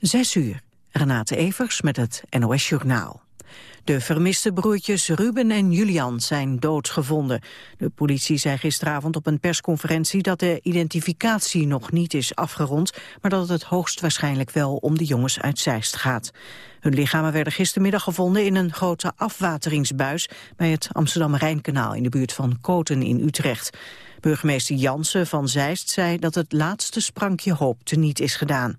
Zes uur. Renate Evers met het NOS Journaal. De vermiste broertjes Ruben en Julian zijn doodgevonden. De politie zei gisteravond op een persconferentie dat de identificatie nog niet is afgerond, maar dat het hoogstwaarschijnlijk wel om de jongens uit Zeist gaat. Hun lichamen werden gistermiddag gevonden in een grote afwateringsbuis bij het Amsterdam-Rijnkanaal in de buurt van Koten in Utrecht. Burgemeester Jansen van Zeist zei dat het laatste sprankje hoop teniet is gedaan.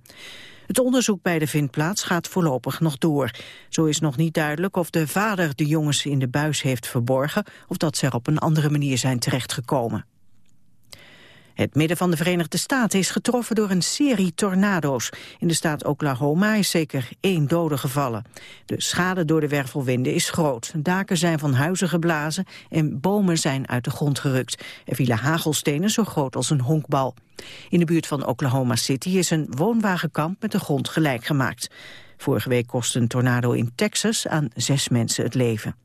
Het onderzoek bij de vindplaats gaat voorlopig nog door. Zo is nog niet duidelijk of de vader de jongens in de buis heeft verborgen... of dat ze er op een andere manier zijn terechtgekomen. Het midden van de Verenigde Staten is getroffen door een serie tornado's. In de staat Oklahoma is zeker één dode gevallen. De schade door de wervelwinden is groot. Daken zijn van huizen geblazen en bomen zijn uit de grond gerukt. Er vielen hagelstenen zo groot als een honkbal. In de buurt van Oklahoma City is een woonwagenkamp met de grond gelijk gemaakt. Vorige week kostte een tornado in Texas aan zes mensen het leven.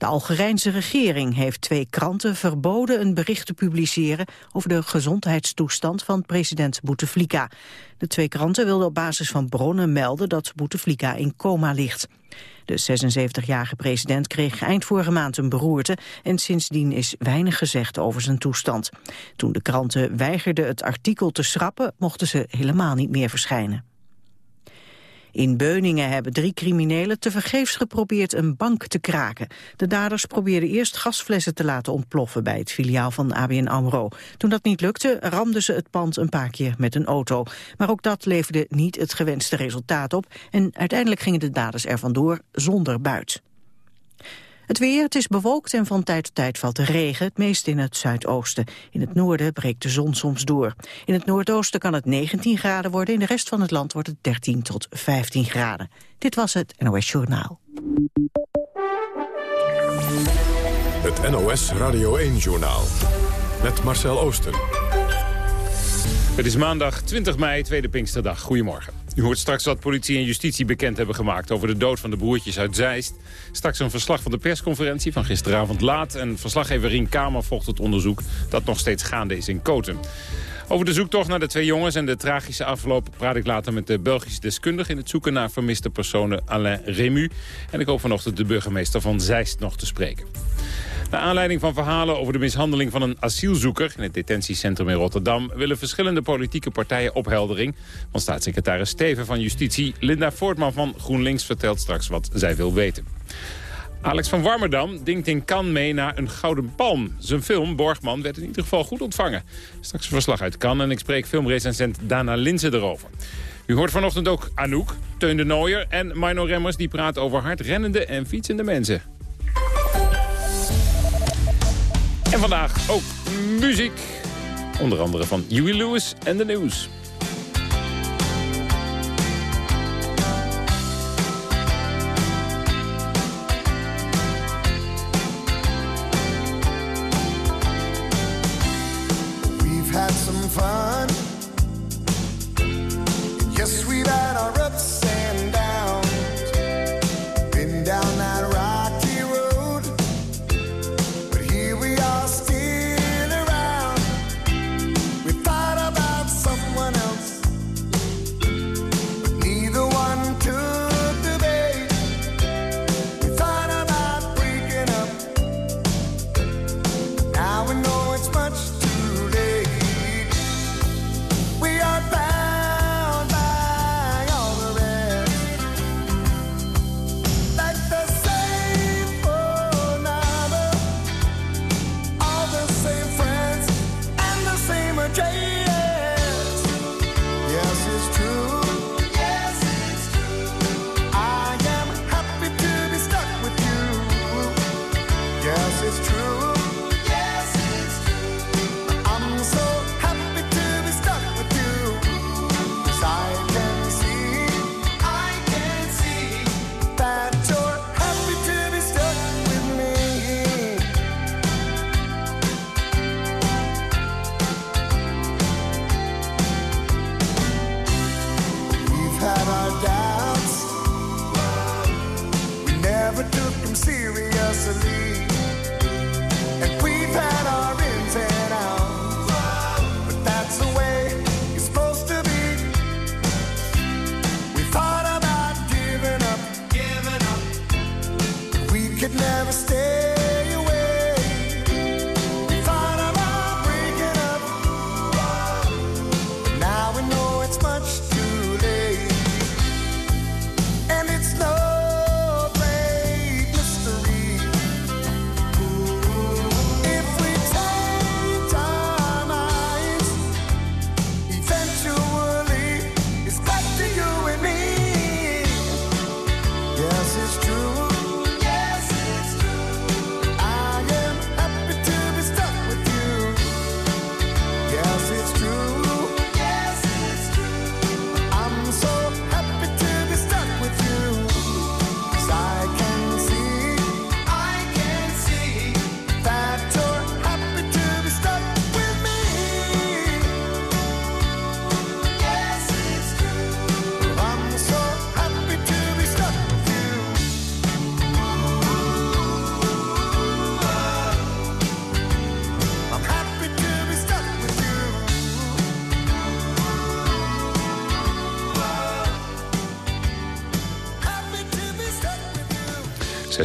De Algerijnse regering heeft twee kranten verboden een bericht te publiceren over de gezondheidstoestand van president Bouteflika. De twee kranten wilden op basis van bronnen melden dat Bouteflika in coma ligt. De 76-jarige president kreeg eind vorige maand een beroerte en sindsdien is weinig gezegd over zijn toestand. Toen de kranten weigerden het artikel te schrappen, mochten ze helemaal niet meer verschijnen. In Beuningen hebben drie criminelen tevergeefs geprobeerd een bank te kraken. De daders probeerden eerst gasflessen te laten ontploffen bij het filiaal van ABN AMRO. Toen dat niet lukte, ramden ze het pand een paar keer met een auto. Maar ook dat leverde niet het gewenste resultaat op en uiteindelijk gingen de daders er vandoor zonder buit. Het weer, het is bewolkt en van tijd tot tijd valt de regen, het meest in het zuidoosten. In het noorden breekt de zon soms door. In het noordoosten kan het 19 graden worden, in de rest van het land wordt het 13 tot 15 graden. Dit was het NOS Journaal. Het NOS Radio 1-journaal met Marcel Oosten. Het is maandag 20 mei, tweede Pinksterdag. Goedemorgen. U hoort straks wat politie en justitie bekend hebben gemaakt... over de dood van de broertjes uit Zeist. Straks een verslag van de persconferentie van gisteravond laat... en verslaggever Rien Kamer volgt het onderzoek dat nog steeds gaande is in Koten. Over de zoektocht naar de twee jongens en de tragische afloop... praat ik later met de Belgische deskundige in het zoeken naar vermiste personen Alain Remu. En ik hoop vanochtend de burgemeester van Zeist nog te spreken. Naar aanleiding van verhalen over de mishandeling van een asielzoeker... in het detentiecentrum in Rotterdam... willen verschillende politieke partijen opheldering. Van staatssecretaris Steven van Justitie... Linda Voortman van GroenLinks vertelt straks wat zij wil weten. Alex van Warmerdam dinkt in Cannes mee naar een Gouden Palm. Zijn film, Borgman, werd in ieder geval goed ontvangen. Straks een verslag uit Cannes en ik spreek filmrecensent Dana Linzen erover. U hoort vanochtend ook Anouk, Teun de Nooier en Mino Remmers... die praten over hardrennende en fietsende mensen. En vandaag ook muziek. Onder andere van Huey Lewis en The News. We've had some fun. Yes, we've had our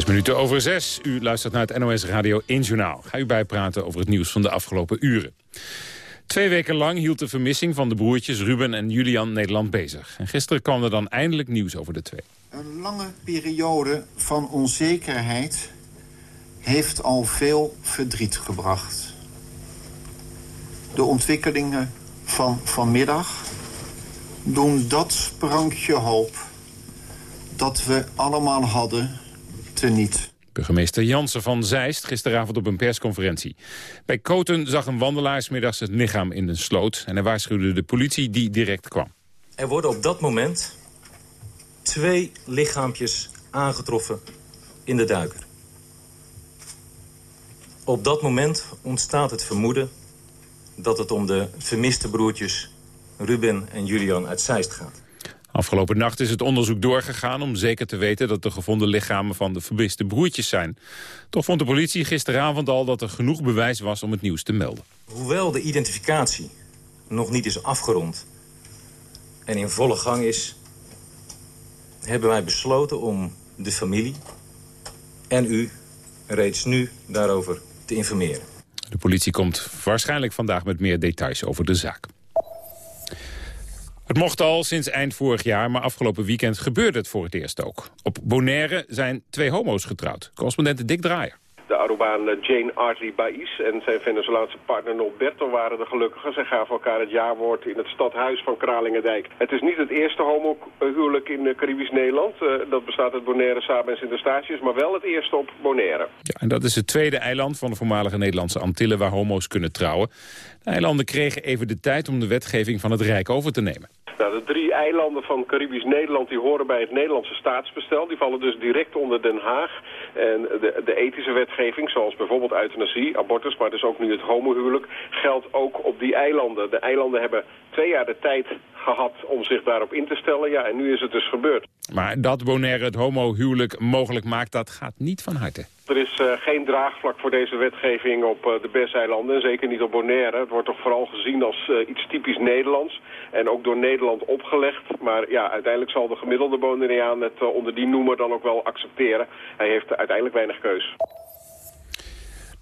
Minuten over zes. U luistert naar het NOS Radio 1 Journaal. Ga u bijpraten over het nieuws van de afgelopen uren. Twee weken lang hield de vermissing van de broertjes Ruben en Julian Nederland bezig. En gisteren kwam er dan eindelijk nieuws over de twee. Een lange periode van onzekerheid heeft al veel verdriet gebracht. De ontwikkelingen van vanmiddag doen dat sprankje hoop dat we allemaal hadden teniet. Burgemeester Jansen van Zeist gisteravond op een persconferentie. Bij Koten zag een wandelaar 's middags het lichaam in een sloot... en hij waarschuwde de politie die direct kwam. Er worden op dat moment twee lichaampjes aangetroffen in de duiker. Op dat moment ontstaat het vermoeden dat het om de vermiste broertjes Ruben en Julian uit Zeist gaat. Afgelopen nacht is het onderzoek doorgegaan om zeker te weten dat de gevonden lichamen van de vermiste broertjes zijn. Toch vond de politie gisteravond al dat er genoeg bewijs was om het nieuws te melden. Hoewel de identificatie nog niet is afgerond en in volle gang is... hebben wij besloten om de familie en u reeds nu daarover te informeren. De politie komt waarschijnlijk vandaag met meer details over de zaak. Het mocht al sinds eind vorig jaar, maar afgelopen weekend gebeurde het voor het eerst ook. Op Bonaire zijn twee homo's getrouwd. Correspondent Dick Draaier. Arubaan eh, Jane Artley Baiz en zijn Venezolaanse partner Norberto waren de gelukkigen. Zij gaven elkaar het jaarwoord in het stadhuis van Kralingendijk. Het is niet het eerste homohuwelijk in eh, Caribisch Nederland. Eh, dat bestaat uit Bonaire, Saba en Sint-Eustatius, maar wel het eerste op Bonaire. Ja, en dat is het tweede eiland van de voormalige Nederlandse Antillen waar homo's kunnen trouwen. De eilanden kregen even de tijd om de wetgeving van het Rijk over te nemen. Nou, de drie eilanden van Caribisch Nederland die horen bij het Nederlandse staatsbestel. Die vallen dus direct onder Den Haag. En de, de ethische wetgeving, zoals bijvoorbeeld euthanasie, abortus, maar dus ook nu het homohuwelijk, geldt ook op die eilanden. De eilanden hebben twee jaar de tijd gehad om zich daarop in te stellen. Ja, en nu is het dus gebeurd. Maar dat Bonaire het homohuwelijk mogelijk maakt, dat gaat niet van harte. Er is uh, geen draagvlak voor deze wetgeving op uh, de Besseilanden, en zeker niet op Bonaire. Het wordt toch vooral gezien als uh, iets typisch Nederlands en ook door Nederland opgelegd. Maar ja, uiteindelijk zal de gemiddelde Bonaireaan het onder die noemer dan ook wel accepteren. Hij heeft uiteindelijk weinig keus.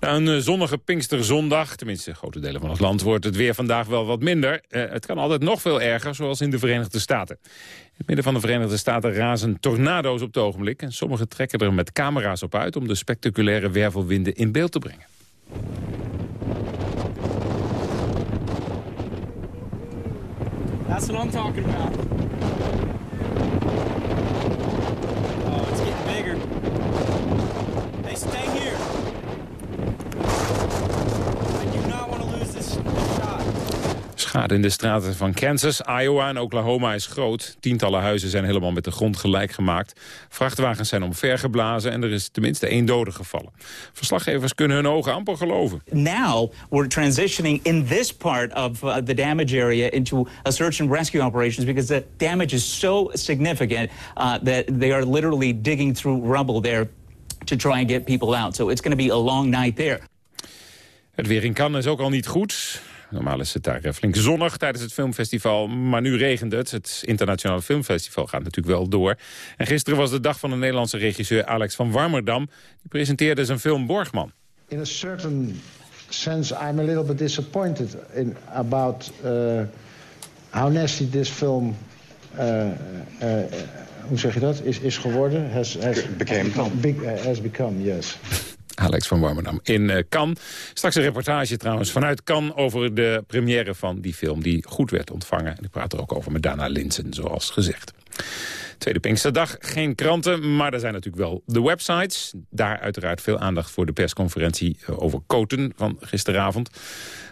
Een zonnige Pinksterzondag, tenminste grote delen van het land, wordt het weer vandaag wel wat minder. Uh, het kan altijd nog veel erger, zoals in de Verenigde Staten. In het midden van de Verenigde Staten razen tornado's op het ogenblik. En sommigen trekken er met camera's op uit om de spectaculaire wervelwinden in beeld te brengen. That's what talking about. Oh, it's getting bigger. Hey, stay here. I do not want to lose this, this shot. Schade in de straten van Kansas, Iowa en Oklahoma is groot. Tientallen huizen zijn helemaal met de grond gelijk gemaakt. Vrachtwagens zijn omvergeblazen en er is tenminste één dode gevallen. Verslaggevers kunnen hun ogen amper geloven. Now we're transitioning in this part of uh, the damage area into a search and rescue operations because the damage is so significant uh, that they are literally digging through rubble there to try and get people out. So it's going to be a long night there. Het weer in Cannes is ook al niet goed. Normaal is het daar eh, flink zonnig tijdens het filmfestival, maar nu regent het. Het internationale filmfestival gaat natuurlijk wel door. En gisteren was de dag van de Nederlandse regisseur Alex van Warmerdam. Die presenteerde zijn film Borgman. In a certain sense, I'm a little bit disappointed in about uh, how nasty this film, uh, uh, hoe zeg je dat, is, is geworden. Has, has became. Big, has become, yes. Alex van Warmerdam in uh, Cannes. Straks een reportage trouwens vanuit Cannes over de première van die film... die goed werd ontvangen. En ik praat er ook over met Dana Linsen, zoals gezegd. Tweede Pinksterdag, geen kranten, maar er zijn natuurlijk wel de websites. Daar uiteraard veel aandacht voor de persconferentie over Koten van gisteravond.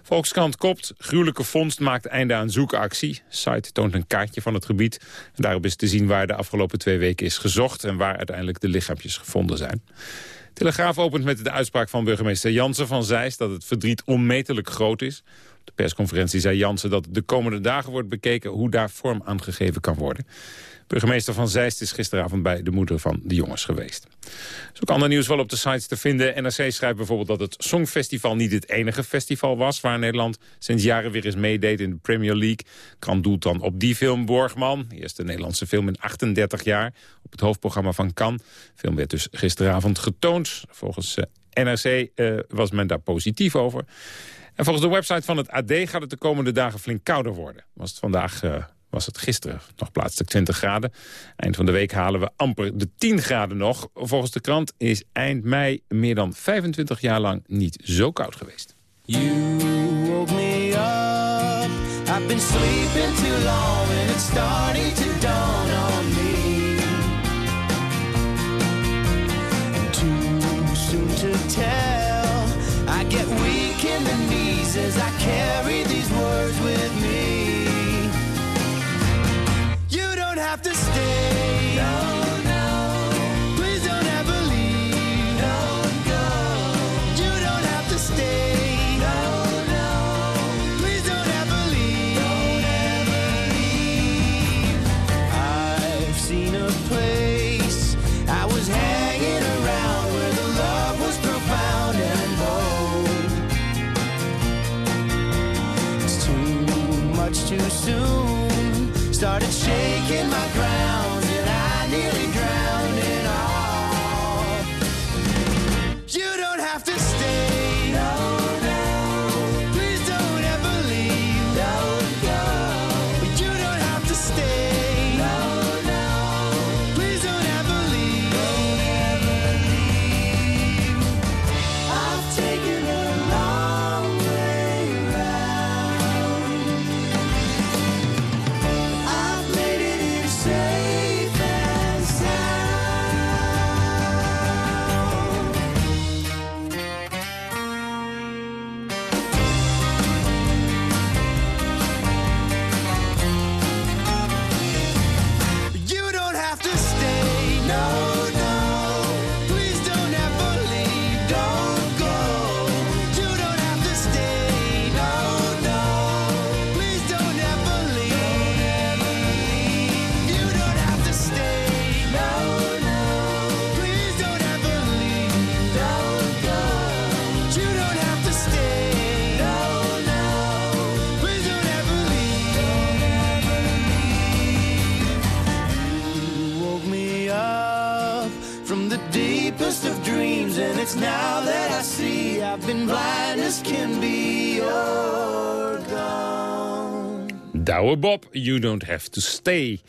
Volkskrant kopt, gruwelijke vondst maakt einde aan zoekactie. Site toont een kaartje van het gebied. Daarop is te zien waar de afgelopen twee weken is gezocht... en waar uiteindelijk de lichaampjes gevonden zijn. Telegraaf opent met de uitspraak van burgemeester Jansen van Zeist... dat het verdriet onmetelijk groot is. Op de persconferentie zei Jansen dat de komende dagen wordt bekeken hoe daar vorm aan gegeven kan worden. Burgemeester Van Zeist is gisteravond bij de moeder van de jongens geweest. Er is ook nieuws wel op de sites te vinden. NRC schrijft bijvoorbeeld dat het Songfestival niet het enige festival was... waar Nederland sinds jaren weer eens meedeed in de Premier League. Krant doelt dan op die film Borgman, eerste Nederlandse film in 38 jaar... op het hoofdprogramma van Cannes. De film werd dus gisteravond getoond. Volgens eh, NRC eh, was men daar positief over. En volgens de website van het AD gaat het de komende dagen flink kouder worden. Was het vandaag... eh, was het gisteren nog plaatselijk 20 graden. Eind van de week halen we amper de 10 graden nog. Volgens de krant is eind mei meer dan 25 jaar lang niet zo koud geweest. You woke me up. I've been sleeping too long and it's starting to dawn on me. Too soon to tell. I get weak in the knees as I carry Bob, you don't have to stay.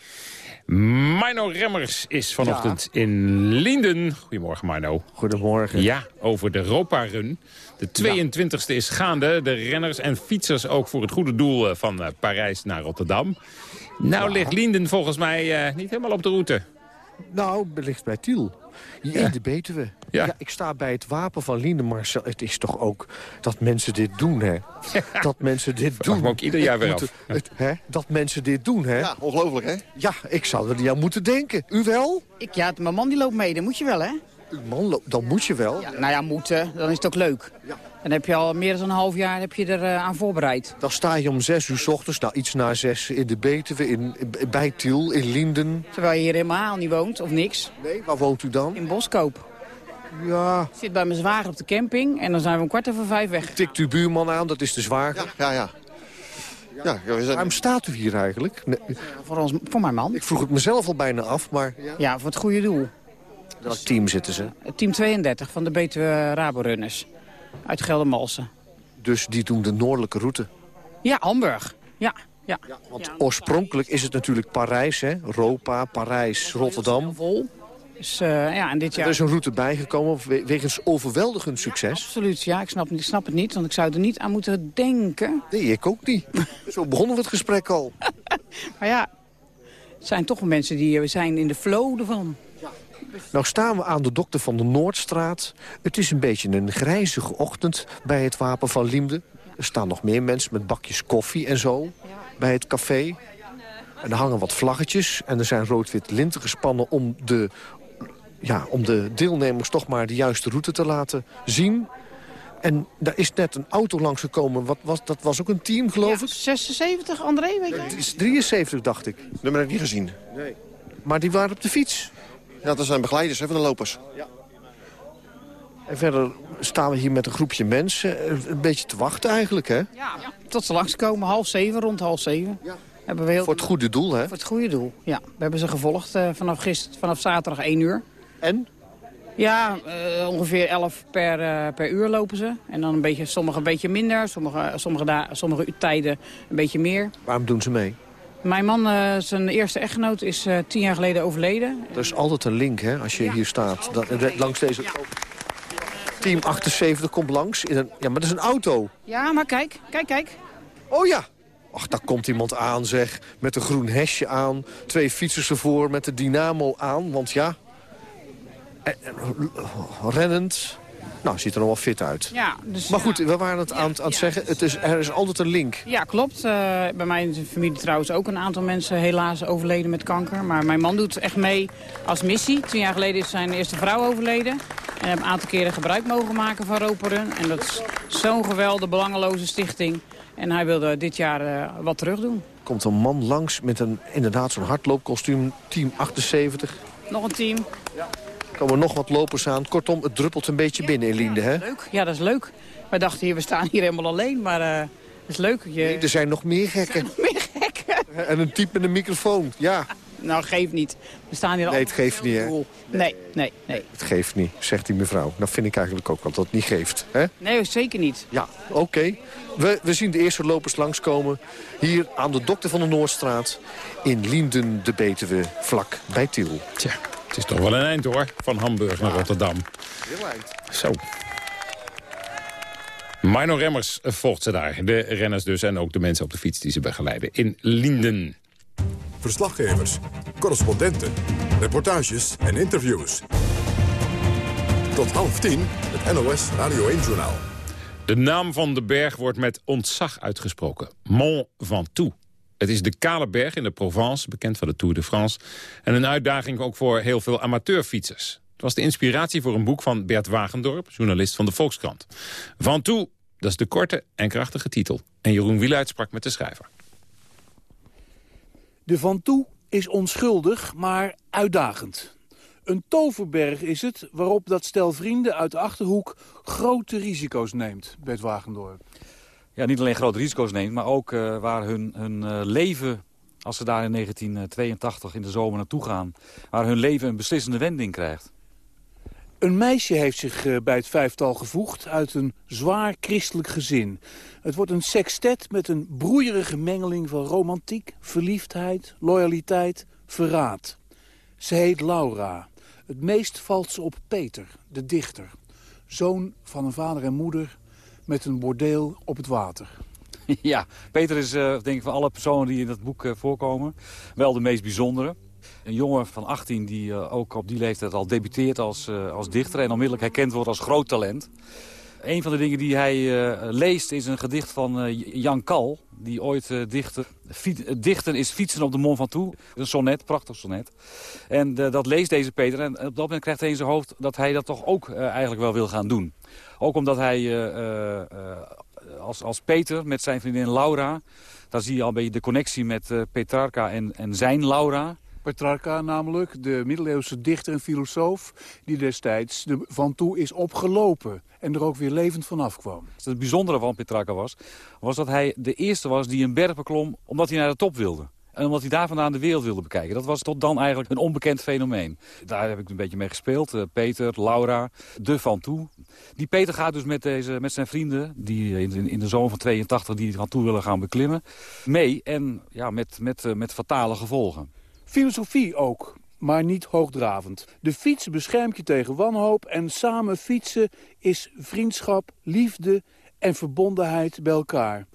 Mino Remmers is vanochtend in Linden. Goedemorgen, Mino. Goedemorgen. Ja, over de Europa-run. De 22e is gaande. De renners en fietsers ook voor het goede doel eh, van eh, Parijs naar Rotterdam. Nou ligt Linden volgens mij eh, niet helemaal op de route. Nou, ligt bij Tiel. In de Betuwe. Ja. ik sta bij het wapen van Liende Marcel. Het is toch ook dat mensen dit doen, hè? Dat mensen dit doen. ook ieder jaar weer Moeten- af. het- hè? Dat mensen dit doen, hè? Ja, ongelooflijk, hè? Ja, ik zou er niet aan moeten denken. U wel? Ik, ja, mijn man die loopt mee, dan moet je wel, hè? Uw man, lo- dan moet je wel. Ja, nou ja, moeten, dan is het ook leuk. Dan heb je al meer dan een half jaar heb je er eh, aan voorbereid. Dan sta je om zes uur s ochtends, nou iets na zes, in de Betuwe, in, bij Tiel, in Linden. Terwijl je hier helemaal niet woont, of niks. Nee, waar woont u dan? In Boskoop. Ja, Ik zit bij mijn zwager op de camping en dan zijn we om kwart over vijf weg. tikt uw buurman aan, dat is de zwager. Ja, ja. Ja, we zijn... Waarom staat u hier eigenlijk? Nee, Voor, ons, voor mijn man. ik vroeg het mezelf al bijna af, maar Ja, voor het goede doel. welk team zitten ze? Het team 32 van de Betuwe Rabo Runners. Uit Geldermalsen. Dus die doen de noordelijke route. Ja, Hamburg. Ja, ja. Want oorspronkelijk is het natuurlijk Parijs, hè? Europa, Parijs, Rotterdam. Vol. Dus eh, ja, en dit Er jaar... is een route bijgekomen we- wegens overweldigend succes. Absoluut, ja. Ik snap, ik snap het niet, want ik zou er niet aan moeten denken. Nee, ik ook niet. Zo begonnen we het gesprek al. Maar ja, het zijn toch wel mensen die eh, zijn in de flow ervan. Nou staan we aan de dokter van de Noordstraat. Het is een beetje een grijzige ochtend bij het Wapen van Liemde. Er staan nog meer mensen met bakjes koffie en zo bij het café. En er hangen wat vlaggetjes en er zijn rood-wit linten gespannen... om de, ja, om de deelnemers toch maar de juiste route te laten zien. En daar is net een auto langsgekomen. Wat was, dat was ook een team, geloof ik? 76, André, weet je? Het is 73, dacht ik. Dat heb ik niet gezien. Nee. Maar die waren op de fiets. Ja, dat zijn begeleiders hè, van de lopers. En verder staan we hier met een groepje mensen. eh, Een beetje te wachten eigenlijk, hè? Ja, tot ze langskomen, half zeven, rond half zeven. Hebben we heel... Voor het goede doel, hè? Voor het goede doel, ja. We hebben ze gevolgd eh, vanaf, gister, vanaf zaterdag 1 uur. En? Ja, eh, ongeveer 11 per, eh, per uur lopen ze. En dan een beetje, sommige een beetje minder, sommige, sommige, sommige tijden een beetje meer. Waarom doen ze mee? Mijn man, eh, zijn eerste echtgenoot, is tien jaar geleden overleden. Er is altijd een link, hè, als je hier staat. Dat, langs deze... Team 78 komt langs. In een, ja, maar dat is een auto. Ja, maar kijk, kijk, kijk. Oh ja. Ach, daar komt iemand aan, zeg. Met een groen hesje aan. Twee fietsers ervoor met de dynamo aan. Want ja... eh, eh, Rennend. Nou, ziet er nog wel fit uit. Ja, dus, Maar goed, we waren het aan, aan het zeggen. Het is, er is altijd een link. Ja, klopt. Eh, bij mij in de familie trouwens ook een aantal mensen helaas overleden met kanker. Maar mijn man doet echt mee als missie. Tien jaar geleden is zijn eerste vrouw overleden. En heb een aantal keren gebruik mogen maken van Roperun. En dat is zo'n geweldige, belangeloze stichting. En hij wilde dit jaar wat terug doen. Komt een man langs met een, inderdaad zo'n hardloopkostuum. Team 78. Nog een team. Er komen nog wat lopers aan. Kortom, het druppelt een beetje binnen in Liende, hè? Leuk. Ja, dat is leuk. Wij dachten hier, we staan hier helemaal alleen. Maar eh dat is leuk. Je... Nee, er zijn nog meer gekken. meer gekken. En een type met een microfoon, ja. Nou, geeft niet. We staan hier Nee, het geeft niet, hè? Nee, nee, nee. Het geeft niet, zegt die mevrouw. Dat vind ik eigenlijk ook, want dat het niet geeft. Hè? Nee, zeker niet. Ja, oké. We, we zien de eerste lopers langskomen. Hier aan de Dokter van de Noordstraat. In Lienden de Betuwe, vlak bij Tiel. Tja, het is toch wel een eind hoor, van Hamburg naar Rotterdam. Heel eind. Zo. Mino Remmers volgt ze daar. De renners dus en ook de mensen op de fiets die ze begeleiden. In Linden. Verslaggevers, correspondenten, reportages en interviews. Tot half tien, het NOS Radio 1-journaal. De naam van de berg wordt met ontzag uitgesproken. Mont Ventoux. Het is de kale berg in de Provence, bekend van de Tour de France. En een uitdaging ook voor heel veel amateurfietsers. Het was de inspiratie voor een boek van Bert Wagendorp, journalist van de Volkskrant. Ventoux, dat is de korte en krachtige titel. En Jeroen Wieluid sprak met de schrijver. De Van Toe is onschuldig, maar uitdagend. Een toverberg is het waarop dat stel vrienden uit de Achterhoek grote risico's neemt, Bert Wagendorp. Ja, niet alleen grote risico's neemt, maar ook eh, waar hun, hun eh, leven, als ze daar in 1982 in de zomer naartoe gaan, waar hun leven een beslissende wending krijgt. Een meisje heeft zich eh, bij het vijftal gevoegd uit een zwaar christelijk gezin. Het wordt een sextet met een broeierige mengeling van romantiek, verliefdheid, loyaliteit, verraad. Ze heet Laura. Het meest valt ze op Peter, de dichter. Zoon van een vader en moeder met een bordeel op het water. ja, Peter is eh, denk ik van alle personen die in dat boek eh, voorkomen wel de meest bijzondere. Een jongen van 18 die eh, ook op die leeftijd al debuteert als, als dichter... en onmiddellijk herkend wordt als groot talent. Een van de dingen die hij eh, leest is een gedicht van eh, Jan Kal... die ooit eh, dichter... Dichten is fietsen op de Mont Ventoux. Een sonnet, prachtig sonnet. En dat leest deze Peter en op dat moment krijgt hij in zijn hoofd... dat hij dat toch ook eigenlijk wel wil gaan doen. Ook omdat hij als, als Peter met zijn vriendin Laura... daar zie je al een beetje de connectie met Petrarca en, en zijn Laura... Petrarca namelijk, de middeleeuwse dichter en filosoof... die destijds de Van Toe is opgelopen en er ook weer levend vanaf kwam. Het bijzondere van Petrarca was, was dat hij de eerste was die een berg beklom omdat hij naar de top wilde. En omdat hij daar vandaan de wereld wilde bekijken. Dat was tot dan eigenlijk een onbekend fenomeen. Daar heb ik een beetje mee gespeeld. Eh, Peter, Laura, de Van Toe. Die Peter gaat dus met, deze, met zijn vrienden, die in, in de zomer van 82 die Van Toe willen gaan beklimmen, mee. En ja, met, met, eh, met fatale gevolgen. Filosofie ook, maar niet hoogdravend. De fiets beschermt je tegen wanhoop en samen fietsen is vriendschap, liefde en verbondenheid bij elkaar.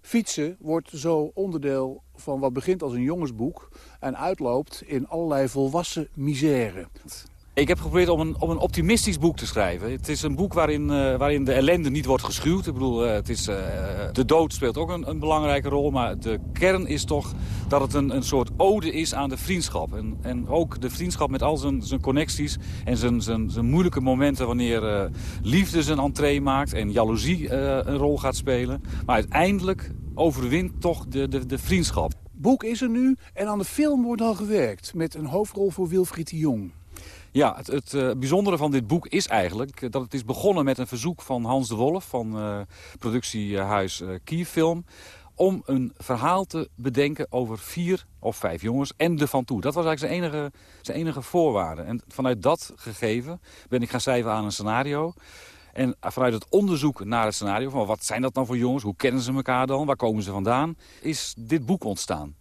Fietsen wordt zo onderdeel van wat begint als een jongensboek en uitloopt in allerlei volwassen misère. Ik heb geprobeerd om een, om een optimistisch boek te schrijven. Het is een boek waarin, eh, waarin de ellende niet wordt geschuwd. Ik bedoel, eh, het is, eh, de dood speelt ook een, een, belangrijke rol. Maar de kern is toch dat het een, een soort ode is aan de vriendschap. En, en ook de vriendschap met al zijn, zijn connecties en zijn, zijn, zijn moeilijke momenten... wanneer liefde zijn entree maakt en jaloezie een rol gaat spelen. Maar uiteindelijk overwint toch de, de, de vriendschap. Boek is er nu en aan de film wordt al gewerkt... met een hoofdrol voor Wilfried de Jong. Ja, het, uh, bijzondere van dit boek is eigenlijk dat het is begonnen met een verzoek van Hans de Wolf van uh, productiehuis uh, Kierfilm om een verhaal te bedenken over vier of vijf jongens en de Van Toe. Dat was eigenlijk zijn enige, zijn enige voorwaarde. En vanuit dat gegeven ben ik gaan schrijven aan een scenario. En vanuit het onderzoek naar het scenario, van wat zijn dat nou voor jongens, hoe kennen ze elkaar dan, waar komen ze vandaan, is dit boek ontstaan.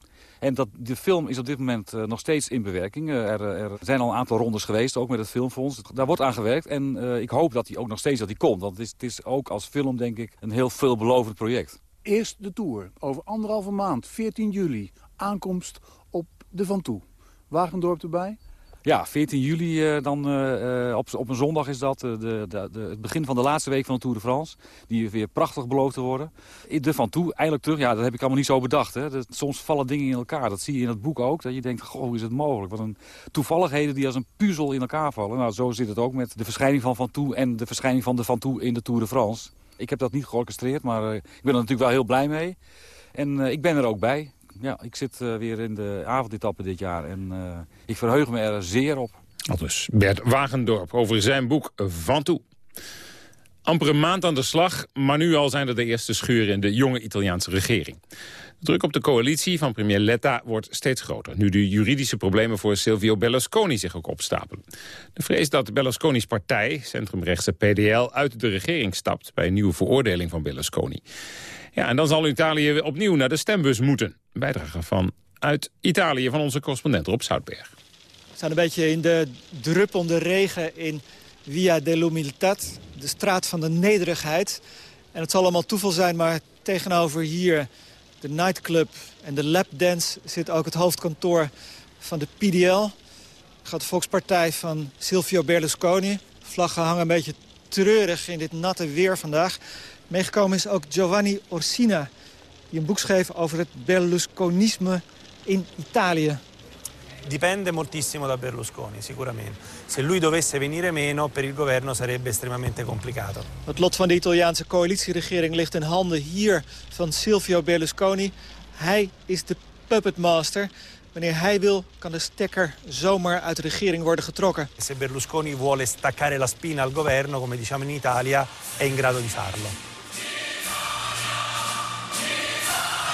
En dat, de film is op dit moment uh, nog steeds in bewerking. Uh, er, er, zijn al een aantal rondes geweest, ook met het filmfonds. Daar wordt aan gewerkt en ik hoop dat hij ook nog steeds dat hij komt. Want het is, het is ook als film, denk ik, een heel veelbelovend project. Eerst de Tour, over anderhalve maand, 14 juli. Aankomst op de Van Toe. Wagendorp erbij? Ja, 14 juli uh, dan uh, op, op een zondag is dat. De, de, de, het begin van de laatste week van de Tour de France. Die weer prachtig beloofd te worden. De Van Toe, eindelijk terug. Ja, dat heb ik allemaal niet zo bedacht. Hè. Dat, soms vallen dingen in elkaar. Dat zie je in het boek ook. Dat je denkt, goh, hoe is het mogelijk? Wat een toevalligheden die als een puzzel in elkaar vallen. Nou, zo zit het ook met de verschijning van Van Toe en de verschijning van de Van Toe in de Tour de France. Ik heb dat niet georchestreerd, maar ik ben er natuurlijk wel heel blij mee. En ik ben er ook bij ja, ik zit uh, weer in de avondetappe dit jaar en uh, ik verheug me er zeer op. Al dus Bert Wagendorp over zijn boek Van Toe. Amper een maand aan de slag, maar nu al zijn er de eerste scheuren in de jonge Italiaanse regering. De druk op de coalitie van premier Letta wordt steeds groter... nu de juridische problemen voor Silvio Berlusconi zich ook opstapelen. De vrees dat Berlusconi's partij, centrumrechtse PDL... uit de regering stapt bij een nieuwe veroordeling van Berlusconi. Ja, en dan zal Italië opnieuw naar de stembus moeten. bijdrage van uit Italië van onze correspondent Rob Zoutberg. We staan een beetje in de druppende regen in Via dell'Umiltà, de straat van de nederigheid. En het zal allemaal toeval zijn, maar tegenover hier de nightclub en de lapdance zit ook het hoofdkantoor van de PDL. Gaat de Volkspartij van Silvio Berlusconi. Vlaggen hangen een beetje treurig in dit natte weer vandaag. Meegekomen is ook Giovanni Orsina, die een boek schreef over het Berlusconisme in Italië. Dipende moltissimo da Berlusconi, sicuramente. Se lui dovesse venire meno, per il governo sarebbe estremamente complicato. Het lot van de Italiaanse coalitieregering ligt in handen hier van Silvio Berlusconi. Hij is de puppetmaster. Wanneer hij wil, kan de stekker zomaar uit de regering worden getrokken. Se Berlusconi vuole staccare la spina al governo, come diciamo in Italia, è in grado di farlo.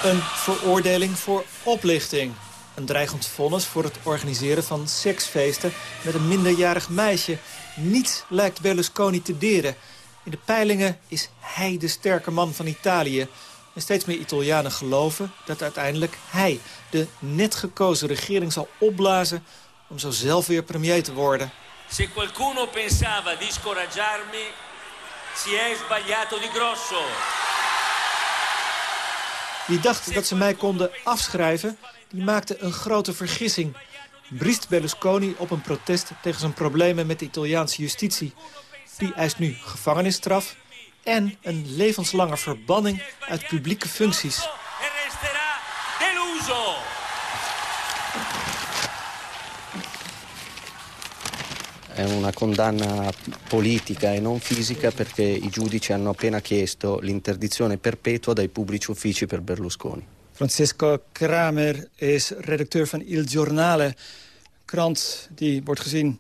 Een veroordeling voor oplichting. Een dreigend vonnis voor het organiseren van seksfeesten met een minderjarig meisje. Niets lijkt Berlusconi te deren. In de peilingen is hij de sterke man van Italië. En steeds meer Italianen geloven dat uiteindelijk hij de net gekozen regering zal opblazen om zo zelf weer premier te worden. Se qualcuno pensava di scoraggiarmi, si è sbagliato di grosso. Wie dacht dat ze mij konden afschrijven, die maakte een grote vergissing. Briest Berlusconi op een protest tegen zijn problemen met de Italiaanse justitie. Die eist nu gevangenisstraf en een levenslange verbanning uit publieke functies. È una condanna politica e non fisica perché i giudici hanno appena chiesto l'interdizione perpetua dai pubblici uffici per Berlusconi. Francisco Kramer is redacteur van Il Giornale. Krant die wordt gezien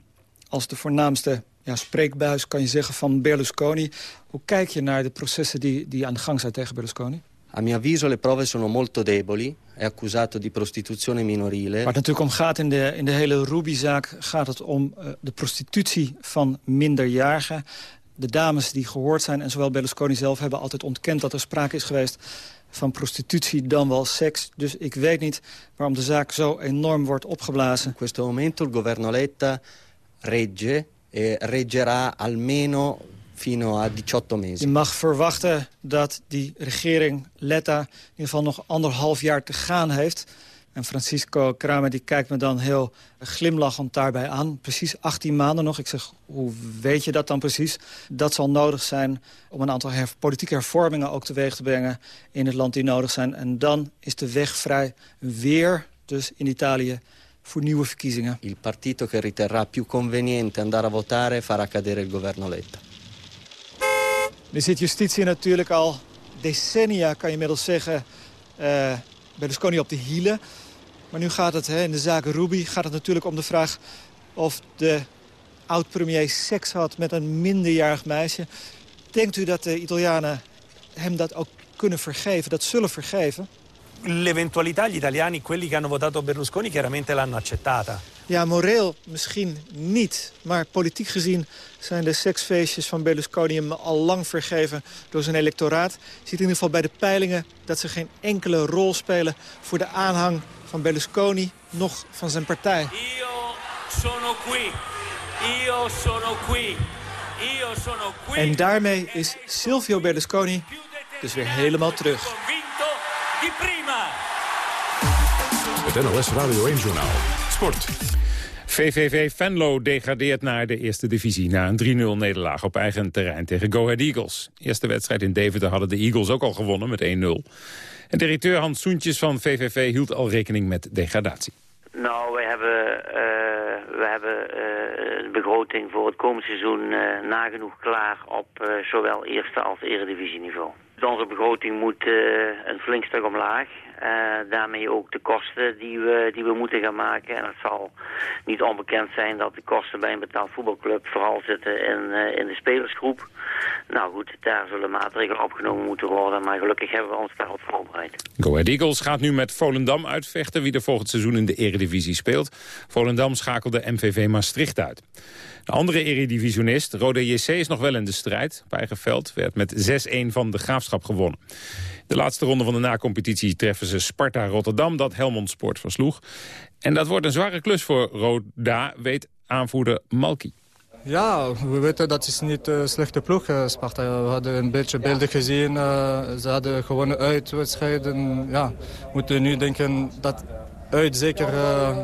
als de voornaamste ja, spreekbuis, kan je zeggen, van Berlusconi. Hoe kijk je naar de processen die, die aan de gang zijn tegen Berlusconi? A mio avviso le prove sono molto deboli. È accusato di prostituzione minorile. Waar het natuurlijk om gaat in de, in de hele Ruby-zaak... gaat het om uh, de prostitutie van minderjarigen. De dames die gehoord zijn en zowel Berlusconi zelf... hebben altijd ontkend dat er sprake is geweest van prostitutie dan wel seks. Dus ik weet niet waarom de zaak zo enorm wordt opgeblazen. In questo momento il governo Letta regge e reggerà almeno fino a 18 mesi. Je mag verwachten dat die regering Letta in ieder geval nog anderhalf jaar te gaan heeft. En Francisco Kramer die kijkt me dan heel glimlachend daarbij aan. Precies 18 maanden nog. Ik zeg, hoe weet je dat dan precies? Dat zal nodig zijn om een aantal her politieke hervormingen ook teweeg te brengen in het land die nodig zijn. En dan is de weg vrij weer, dus in Italië, voor nieuwe verkiezingen. Il partito che riterrà più conveniente andare a votare farà cadere il governo Letta. Nu zit justitie natuurlijk al decennia, kan je inmiddels zeggen, eh Berlusconi op de hielen. Maar nu gaat het hè, in de zaak Ruby gaat het natuurlijk om de vraag of de oud-premier seks had met een minderjarig meisje. Denkt u dat de Italianen hem dat ook kunnen vergeven, dat zullen vergeven? L'eventualità, gli italiani, quelli che hanno votato Berlusconi, chiaramente l'hanno accettata. Ja, moreel misschien niet. Maar politiek gezien zijn de seksfeestjes van Berlusconi hem al lang vergeven door zijn electoraat. Je ziet in ieder geval bij de peilingen dat ze geen enkele rol spelen voor de aanhang van Berlusconi, nog van zijn partij. Io sono qui. Io sono qui. Io sono qui. En daarmee is Silvio Berlusconi dus weer helemaal terug. Convinto di prima. Het NOS Radio 1-journaal. Sport. VVV Venlo degradeert naar de eerste divisie... na een 3-0 nederlaag op eigen terrein tegen Go Ahead Eagles. Eerste wedstrijd in Deventer hadden de Eagles ook al gewonnen met 1-0. En directeur Hans Soentjes van VVV hield al rekening met degradatie. Nou, we hebben, eh, we hebben eh, de begroting voor het komend seizoen eh, nagenoeg klaar op eh, zowel eerste als eredivisieniveau. Onze begroting moet eh, een flink stuk omlaag. Eh, daarmee ook de kosten die we, die we moeten gaan maken. En het zal niet onbekend zijn dat de kosten bij een betaald voetbalclub vooral zitten in, eh, in de spelersgroep. Nou goed, daar zullen maatregelen opgenomen moeten worden. Maar gelukkig hebben we ons daarop voorbereid. Go Eagles gaat nu met Volendam uitvechten... wie er volgend seizoen in de eredivisie speelt. Volendam schakelde MVV Maastricht uit. De andere eredivisionist, Rode JC, is nog wel in de strijd. Op eigen veld werd met 6-1 van de Graafschap gewonnen. De laatste ronde van de nacompetitie treffen ze Sparta Rotterdam... dat Helmond Sport versloeg. En dat wordt een zware klus voor Roda, weet aanvoerder Malki. Ja, we weten dat is niet een slechte ploeg, eh, Sparta. We hadden een beetje beelden gezien. eh, ze hadden gewonnen uitwedstrijden. Ja, we moeten nu denken dat uit zeker eh,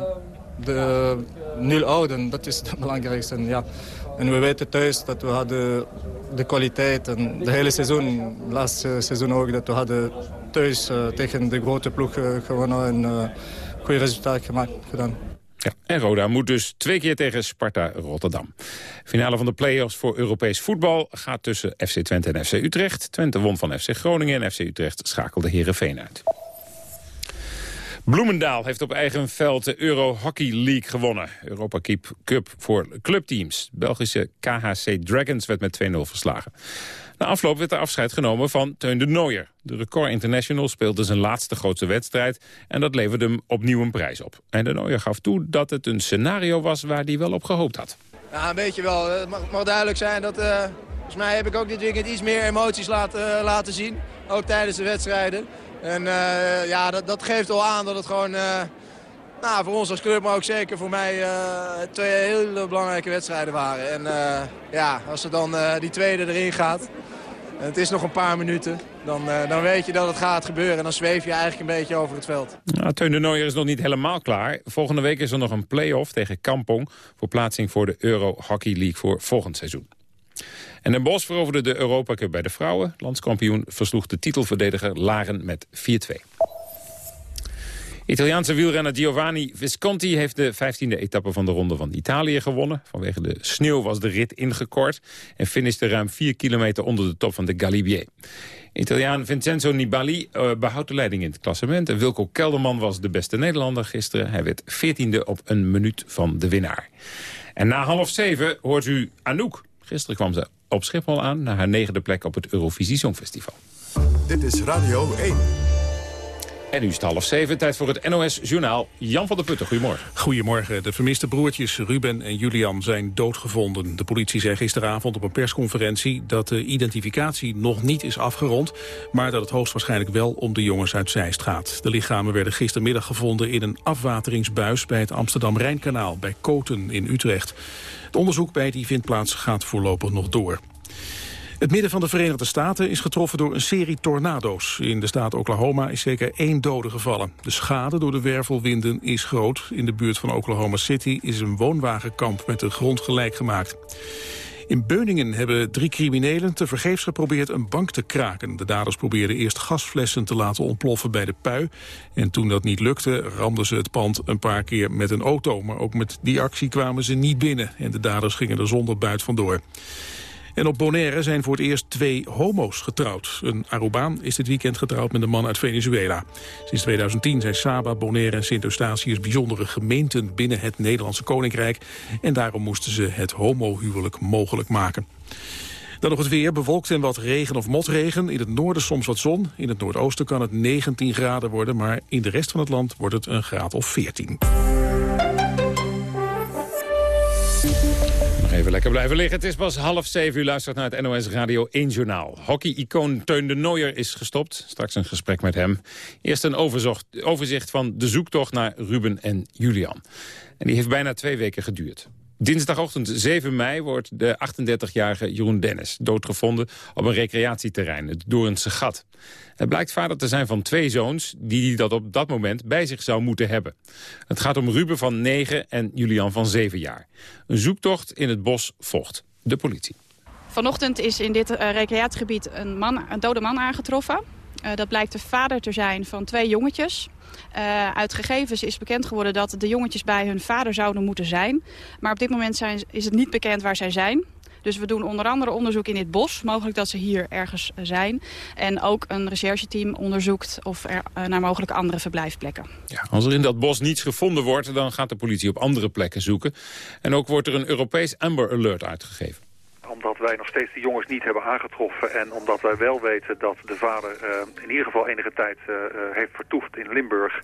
de nul houden. Dat is het belangrijkste. En Ja. En we weten thuis dat we hadden de kwaliteit en de hele seizoen, laatste seizoen ook, dat we hadden thuis eh, tegen de grote ploeg eh, gewonnen en uh, goede resultaat gemaakt, gedaan. Ja, en Roda moet dus twee keer tegen Sparta Rotterdam. Finale van de play-offs voor Europees voetbal gaat tussen FC Twente en FC Utrecht. Twente won van FC Groningen en FC Utrecht schakelde Heerenveen uit. Bloemendaal heeft op eigen veld de Euro Hockey League gewonnen. Europa Cup, voor clubteams. Belgische KHC Dragons werd met 2-0 verslagen. Na afloop werd er afscheid genomen van Teun de Nooier. De Record International speelde zijn laatste grootste wedstrijd... en dat leverde hem opnieuw een prijs op. En de Nooier gaf toe dat het een scenario was waar hij wel op gehoopt had. Ja, een beetje wel. Het mag, mag duidelijk zijn dat... eh, volgens mij heb ik ook dit weekend iets meer emoties laten, eh, laten zien. Ook tijdens de wedstrijden. En eh, ja, dat, dat geeft wel aan dat het gewoon... eh, nou, voor ons als club, maar ook zeker voor mij... eh, twee hele belangrijke wedstrijden waren. En ja, als er dan die tweede erin gaat... en het is nog een paar minuten... Dan, dan weet je dat het gaat gebeuren. En dan zweef je eigenlijk een beetje over het veld. Nou, Teun de is nog niet helemaal klaar. Volgende week is er nog een play-off tegen Kampong... voor plaatsing voor de Euro Hockey League voor volgend seizoen. En Den Bosch veroverde de Europa Cup bij de vrouwen. Landskampioen versloeg de titelverdediger Laren met 4-2. Italiaanse wielrenner Giovanni Visconti heeft de 15e etappe van de Ronde van Italië gewonnen. Vanwege de sneeuw was de rit ingekort en finishte ruim 4 kilometer onder de top van de Galibier. Italiaan Vincenzo Nibali uh, behoudt de leiding in het klassement. En Wilco Kelderman was de beste Nederlander gisteren. Hij werd 14e op een minuut van de winnaar. En na half zeven hoort u Anouk. Gisteren kwam ze op Schiphol aan... naar haar negende plek op het Eurovisie Songfestival. Dit is Radio 1. En nu is het half zeven, tijd voor het NOS Journaal. Jan van der Putten, goedemorgen. Goedemorgen. De vermiste broertjes Ruben en Julian zijn doodgevonden. De politie zei gisteravond op een persconferentie dat de identificatie nog niet is afgerond, maar dat het hoogstwaarschijnlijk wel om de jongens uit Zeist gaat. De lichamen werden gistermiddag gevonden in een afwateringsbuis bij het Amsterdam-Rijnkanaal bij Koten in Utrecht. Het onderzoek bij die vindplaats gaat voorlopig nog door. Het midden van de Verenigde Staten is getroffen door een serie tornado's. In de staat Oklahoma is zeker één dode gevallen. De schade door de wervelwinden is groot. In de buurt van Oklahoma City is een woonwagenkamp met de grond gelijk gemaakt. In Beuningen hebben drie criminelen tevergeefs geprobeerd een bank te kraken. De daders probeerden eerst gasflessen te laten ontploffen bij de pui. En toen dat niet lukte, ramden ze het pand een paar keer met een auto. Maar ook met die actie kwamen ze niet binnen. En de daders gingen er zonder buit vandoor. En op Bonaire zijn voor het eerst twee homo's getrouwd. Een Arubaan is dit weekend getrouwd met een man uit Venezuela. Sinds 2010 zijn Saba, Bonaire en Sint-Eustatius bijzondere gemeenten binnen het Nederlandse Koninkrijk. En daarom moesten ze het homohuwelijk mogelijk maken. Dan nog het weer, bewolkt en wat regen of motregen. In het noorden soms wat zon. In het noordoosten kan het 19 graden worden, maar in de rest van het land wordt het een graad of 14. Even lekker blijven liggen. Het is pas half zeven. U luistert naar het NOS Radio 1 Journaal. Hockey-icoon Teun de Nooier is gestopt. Straks een gesprek met hem. Eerst een overzicht van de zoektocht naar Ruben en Julian. En die heeft bijna twee weken geduurd. Dinsdagochtend 7 mei wordt de 38-jarige Jeroen Dennis doodgevonden op een recreatieterrein, het Doornse Gat. Hij blijkt vader te zijn van twee zoons die hij dat op dat moment bij zich zou moeten hebben. Het gaat om Ruben van 9 en Julian van 7 jaar. Een zoektocht in het bos volgt. De politie. Vanochtend is in dit uh, recreatiegebied een, man, een dode man aangetroffen. Uh, dat blijkt de vader te zijn van twee jongetjes. Uh, uit gegevens is bekend geworden dat de jongetjes bij hun vader zouden moeten zijn. Maar op dit moment zijn, is het niet bekend waar zij zijn. Dus we doen onder andere onderzoek in dit bos. Mogelijk dat ze hier ergens zijn. En ook een rechercheteam onderzoekt of er, naar mogelijke andere verblijfplekken. Ja, als er in dat bos niets gevonden wordt, dan gaat de politie op andere plekken zoeken. En ook wordt er een Europees Amber Alert uitgegeven omdat wij nog steeds de jongens niet hebben aangetroffen... en omdat wij wel weten dat de vader uh, in ieder geval enige tijd uh, heeft vertoefd in Limburg...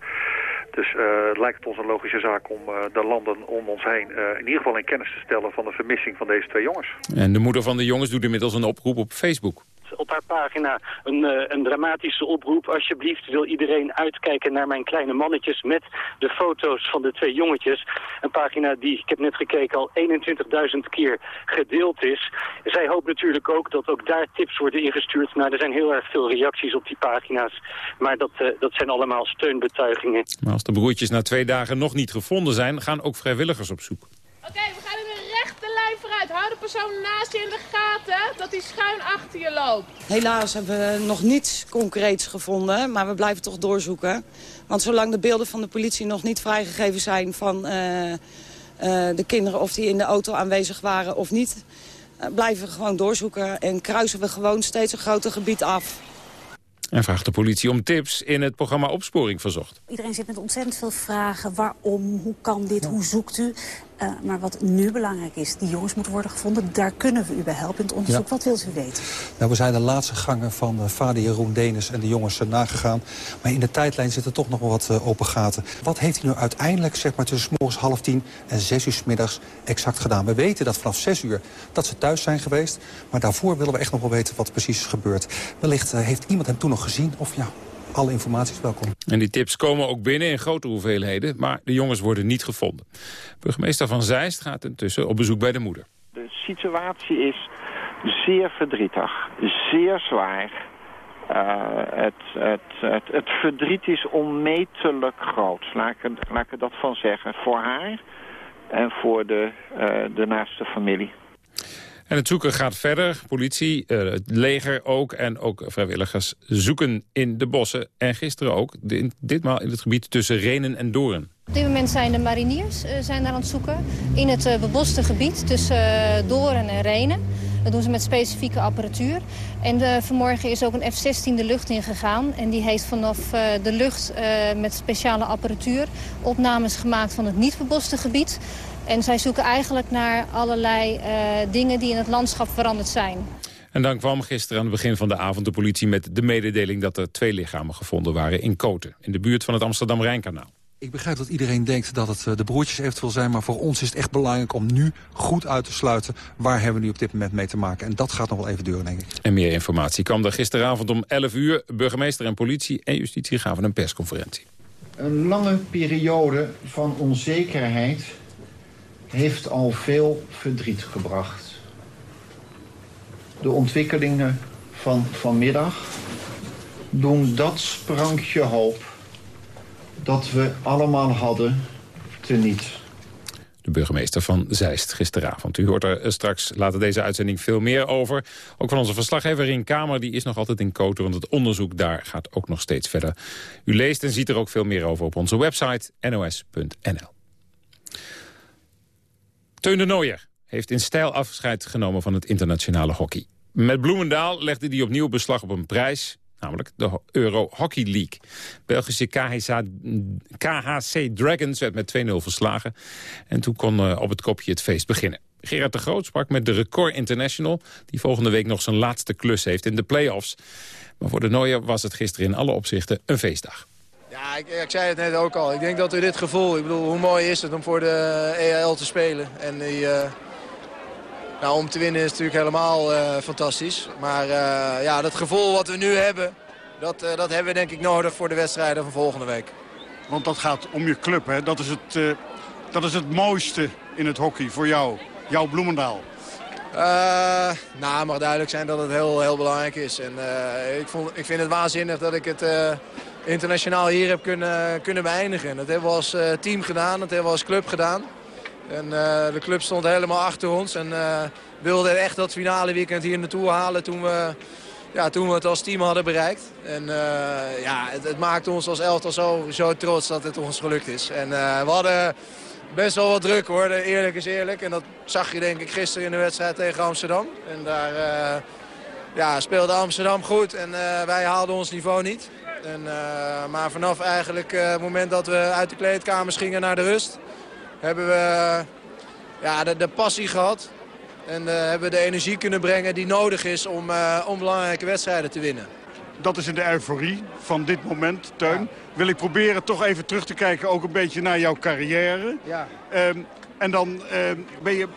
Dus lijkt het ons een logische zaak om de landen om ons heen in ieder geval in kennis te stellen van de vermissing van deze twee jongens. En de moeder van de jongens doet inmiddels een oproep op Facebook op haar pagina een, uh, een dramatische oproep. Alsjeblieft wil iedereen uitkijken naar mijn kleine mannetjes met de foto's van de twee jongetjes. Een pagina die, ik heb net gekeken, al 21.000 keer gedeeld is. Zij hoopt natuurlijk ook dat ook daar tips worden ingestuurd. Nou, er zijn heel erg veel reacties op die pagina's. Maar dat, uh, dat zijn allemaal steunbetuigingen. Maar als de broertjes na twee dagen nog niet gevonden zijn, gaan ook vrijwilligers op zoek. Oké, okay, we gaan rechte lijn vooruit. Hou de persoon naast je in de gaten, dat hij schuin achter je loopt. Helaas hebben we nog niets concreets gevonden, maar we blijven toch doorzoeken. Want zolang de beelden van de politie nog niet vrijgegeven zijn van uh, uh, de kinderen... of die in de auto aanwezig waren of niet, uh, blijven we gewoon doorzoeken. En kruisen we gewoon steeds een groter gebied af. En vraagt de politie om tips in het programma Opsporing Verzocht. Iedereen zit met ontzettend veel vragen. Waarom? Hoe kan dit? Hoe zoekt u? Uh, maar wat nu belangrijk is, die jongens moeten worden gevonden. Daar kunnen we u bij helpen in het onderzoek. Ja. Wat wilt u weten? Nou, we zijn de laatste gangen van uh, vader Jeroen Denis en de jongens uh, nagegaan. Maar in de tijdlijn zitten toch nog wel wat open gaten. Wat heeft hij nu uiteindelijk zeg maar, tussen morgens half tien en zes uur 's middags exact gedaan? We weten dat vanaf zes uur dat ze thuis zijn geweest. Maar daarvoor willen we echt nog wel weten wat precies is gebeurd. Wellicht heeft iemand hem toen nog gezien of ja, alle informatie is welkom. En die tips komen ook binnen in grote hoeveelheden, maar de jongens worden niet gevonden. Burgemeester Van Zeist gaat intussen op bezoek bij de moeder. De situatie is zeer verdrietig, zeer zwaar. Uh, het, het, het, het, verdriet is onmetelijk groot, laat ik, laat ik dat van zeggen. Voor haar en voor de, uh, de naaste familie. En het zoeken gaat verder. Politie, uh, het leger ook en ook vrijwilligers zoeken in de bossen. En gisteren ook, ditmaal in het gebied tussen Renen en Doorn. Op dit moment zijn de mariniers uh, zijn daar aan het zoeken in het uh, beboste gebied tussen Doorn en Renen. Dat doen ze met specifieke apparatuur. En vanmorgen is ook een F-16 de lucht ingegaan. En die heeft vanaf de lucht met speciale apparatuur opnames gemaakt van het niet beboste gebied. En zij zoeken eigenlijk naar allerlei uh, dingen die in het landschap veranderd zijn. En dan kwam gisteren aan het begin van de avond de politie met de mededeling dat er twee lichamen gevonden waren in Koten, in de buurt van het Amsterdam-Rijnkanaal. Ik begrijp dat iedereen denkt dat het de broertjes eventueel zijn... maar voor ons is het echt belangrijk om nu goed uit te sluiten... waar hebben we nu op dit moment mee te maken. En dat gaat nog wel even duren, denk ik. En meer informatie kwam er gisteravond om 11 uur. Burgemeester en politie en justitie gaven een persconferentie. Een lange periode van onzekerheid heeft al veel verdriet gebracht. de ontwikkelingen van vanmiddag doen dat sprankje hoop dat we allemaal hadden teniet. De burgemeester van Zeist gisteravond. U hoort er straks later deze uitzending veel meer over. Ook van onze verslaggever in Kamer, die is nog altijd in Koter... want het onderzoek daar gaat ook nog steeds verder. U leest en ziet er ook veel meer over op onze website nos.nl. Teun de Nooier heeft in stijl afscheid genomen van het internationale hockey. Met Bloemendaal legde hij opnieuw beslag op een prijs namelijk de Euro Hockey League. Belgische KHC Dragons werd met 2-0 verslagen. En toen kon uh, op het kopje het feest beginnen. Gerard de Groot sprak met de Record International... die volgende week nog zijn laatste klus heeft in de play-offs. Maar voor de Nooier was het gisteren in alle opzichten een feestdag. Ja, ik, ik, zei het net ook al. Ik denk dat we dit gevoel... Ik bedoel, hoe mooi is het om voor de EAL te spelen? En die... Uh nou, om te winnen is natuurlijk helemaal uh, fantastisch. Maar uh, ja, dat gevoel wat we nu hebben, dat, dat hebben we denk ik nodig voor de wedstrijden van volgende week. Want dat gaat om je club, hè? Dat is het, dat is het mooiste in het hockey voor jou, jouw Bloemendaal. nou, mag duidelijk zijn dat het heel, heel belangrijk is. En ik, vond, ik vind het waanzinnig dat ik het internationaal hier heb kunnen, kunnen beëindigen. Dat hebben we als team gedaan, dat hebben we als club gedaan. En uh, de club stond helemaal achter ons en uh, wilde echt dat finale weekend hier naartoe halen toen we, ja, toen we het als team hadden bereikt. En ja, het, het maakte ons als elftal zo, zo trots dat het ons gelukt is. En we hadden best wel wat druk hoor, eerlijk is eerlijk. En dat zag je denk ik gisteren in de wedstrijd tegen Amsterdam. En daar ja, speelde Amsterdam goed en wij haalden ons niveau niet. En, maar vanaf eigenlijk het moment dat we uit de kleedkamers gingen naar de rust hebben we ja, de, de passie gehad. En uh, hebben we de energie kunnen brengen die nodig is om, om belangrijke wedstrijden te winnen. Dat is in de euforie van dit moment, Teun. Wil ik proberen toch even terug te kijken ook een beetje naar jouw carrière. Ja. Um, en dan um, ben je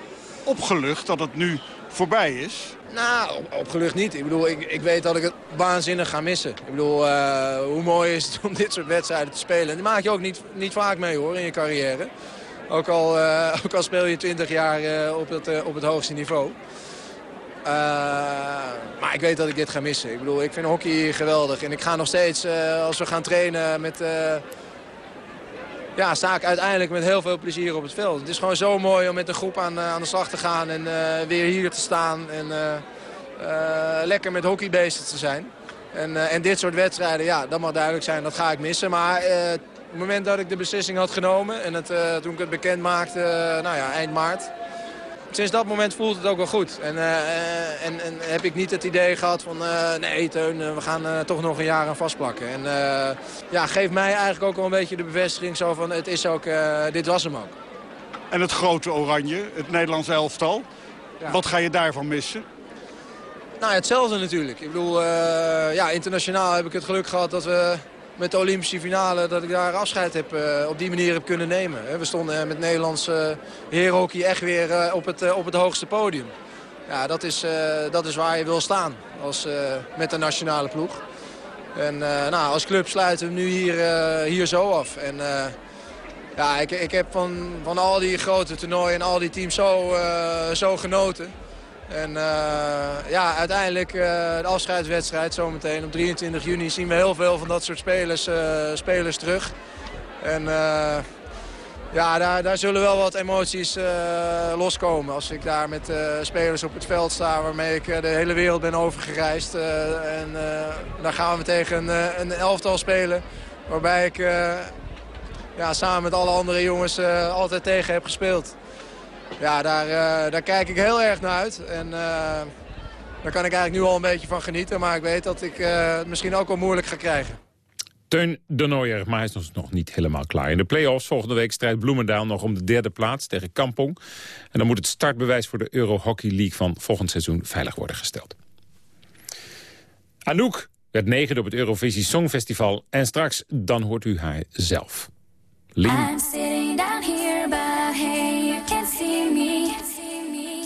opgelucht dat het nu voorbij is. Nou, opgelucht niet. Ik bedoel, ik, ik weet dat ik het waanzinnig ga missen. Ik bedoel, uh, hoe mooi is het om dit soort wedstrijden te spelen. En die maak je ook niet, niet vaak mee hoor, in je carrière. Ook al, uh, ook al speel je 20 jaar uh, op, het, op het hoogste niveau. maar ik weet dat ik dit ga missen. Ik bedoel, ik vind hockey geweldig. En ik ga nog steeds, als we gaan trainen, met, ja, sta ik uiteindelijk met heel veel plezier op het veld. Het is gewoon zo mooi om met een groep aan, aan de slag te gaan en weer hier te staan. En lekker met hockey bezig te zijn. En, en dit soort wedstrijden, ja, dat mag duidelijk zijn, dat ga ik missen. Maar het moment dat ik de beslissing had genomen en het, toen ik het bekend maakte, nou ja, eind maart. Sinds dat moment voelt het ook wel goed. En, uh, en, en heb ik niet het idee gehad van, nee Teun, we gaan toch nog een jaar aan vastplakken. En ja, geeft mij eigenlijk ook wel een beetje de bevestiging zo van, het is ook, dit was hem ook. En het grote oranje, het Nederlands elftal, ja. wat ga je daarvan missen? Nou, hetzelfde natuurlijk. Ik bedoel, ja, internationaal heb ik het geluk gehad dat we met de Olympische finale dat ik daar afscheid heb, uh, op die manier heb kunnen nemen. We stonden uh, met Nederlands uh, heerhockey echt weer op, het, op het hoogste podium. Ja, dat is, dat is waar je wil staan als, met de nationale ploeg. En nou, als club sluiten we nu hier, hier zo af. En, ja, ik, ik heb van, van al die grote toernooien en al die teams zo, zo genoten. En uh, ja, uiteindelijk uh, de afscheidswedstrijd zometeen op 23 juni zien we heel veel van dat soort spelers, uh, spelers terug. En ja, daar, daar zullen wel wat emoties loskomen als ik daar met spelers op het veld sta waarmee ik de hele wereld ben overgereisd. en daar gaan we tegen een, een elftal spelen waarbij ik ja, samen met alle andere jongens altijd tegen heb gespeeld ja, daar, uh, daar kijk ik heel erg naar uit. En uh, daar kan ik eigenlijk nu al een beetje van genieten. Maar ik weet dat ik uh, het misschien ook wel moeilijk ga krijgen. Teun de Nooier, maar hij is nog niet helemaal klaar. In de play-offs volgende week strijdt Bloemendaal nog om de derde plaats tegen Kampong. En dan moet het startbewijs voor de Euro Hockey League van volgend seizoen veilig worden gesteld. Anouk werd negende op het Eurovisie Songfestival. En straks, dan hoort u haar zelf. I'm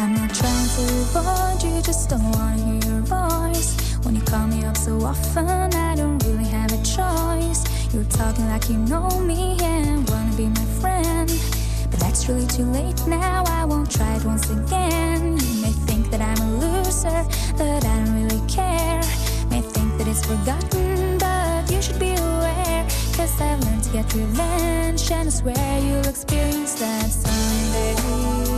I'm not trying to avoid you, just don't wanna hear your voice. When you call me up so often, I don't really have a choice. You're talking like you know me and wanna be my friend. But that's really too late now, I won't try it once again. You may think that I'm a loser, but I don't really care. May think that it's forgotten, but you should be aware. Cause I've learned to get revenge, and I swear you'll experience that someday.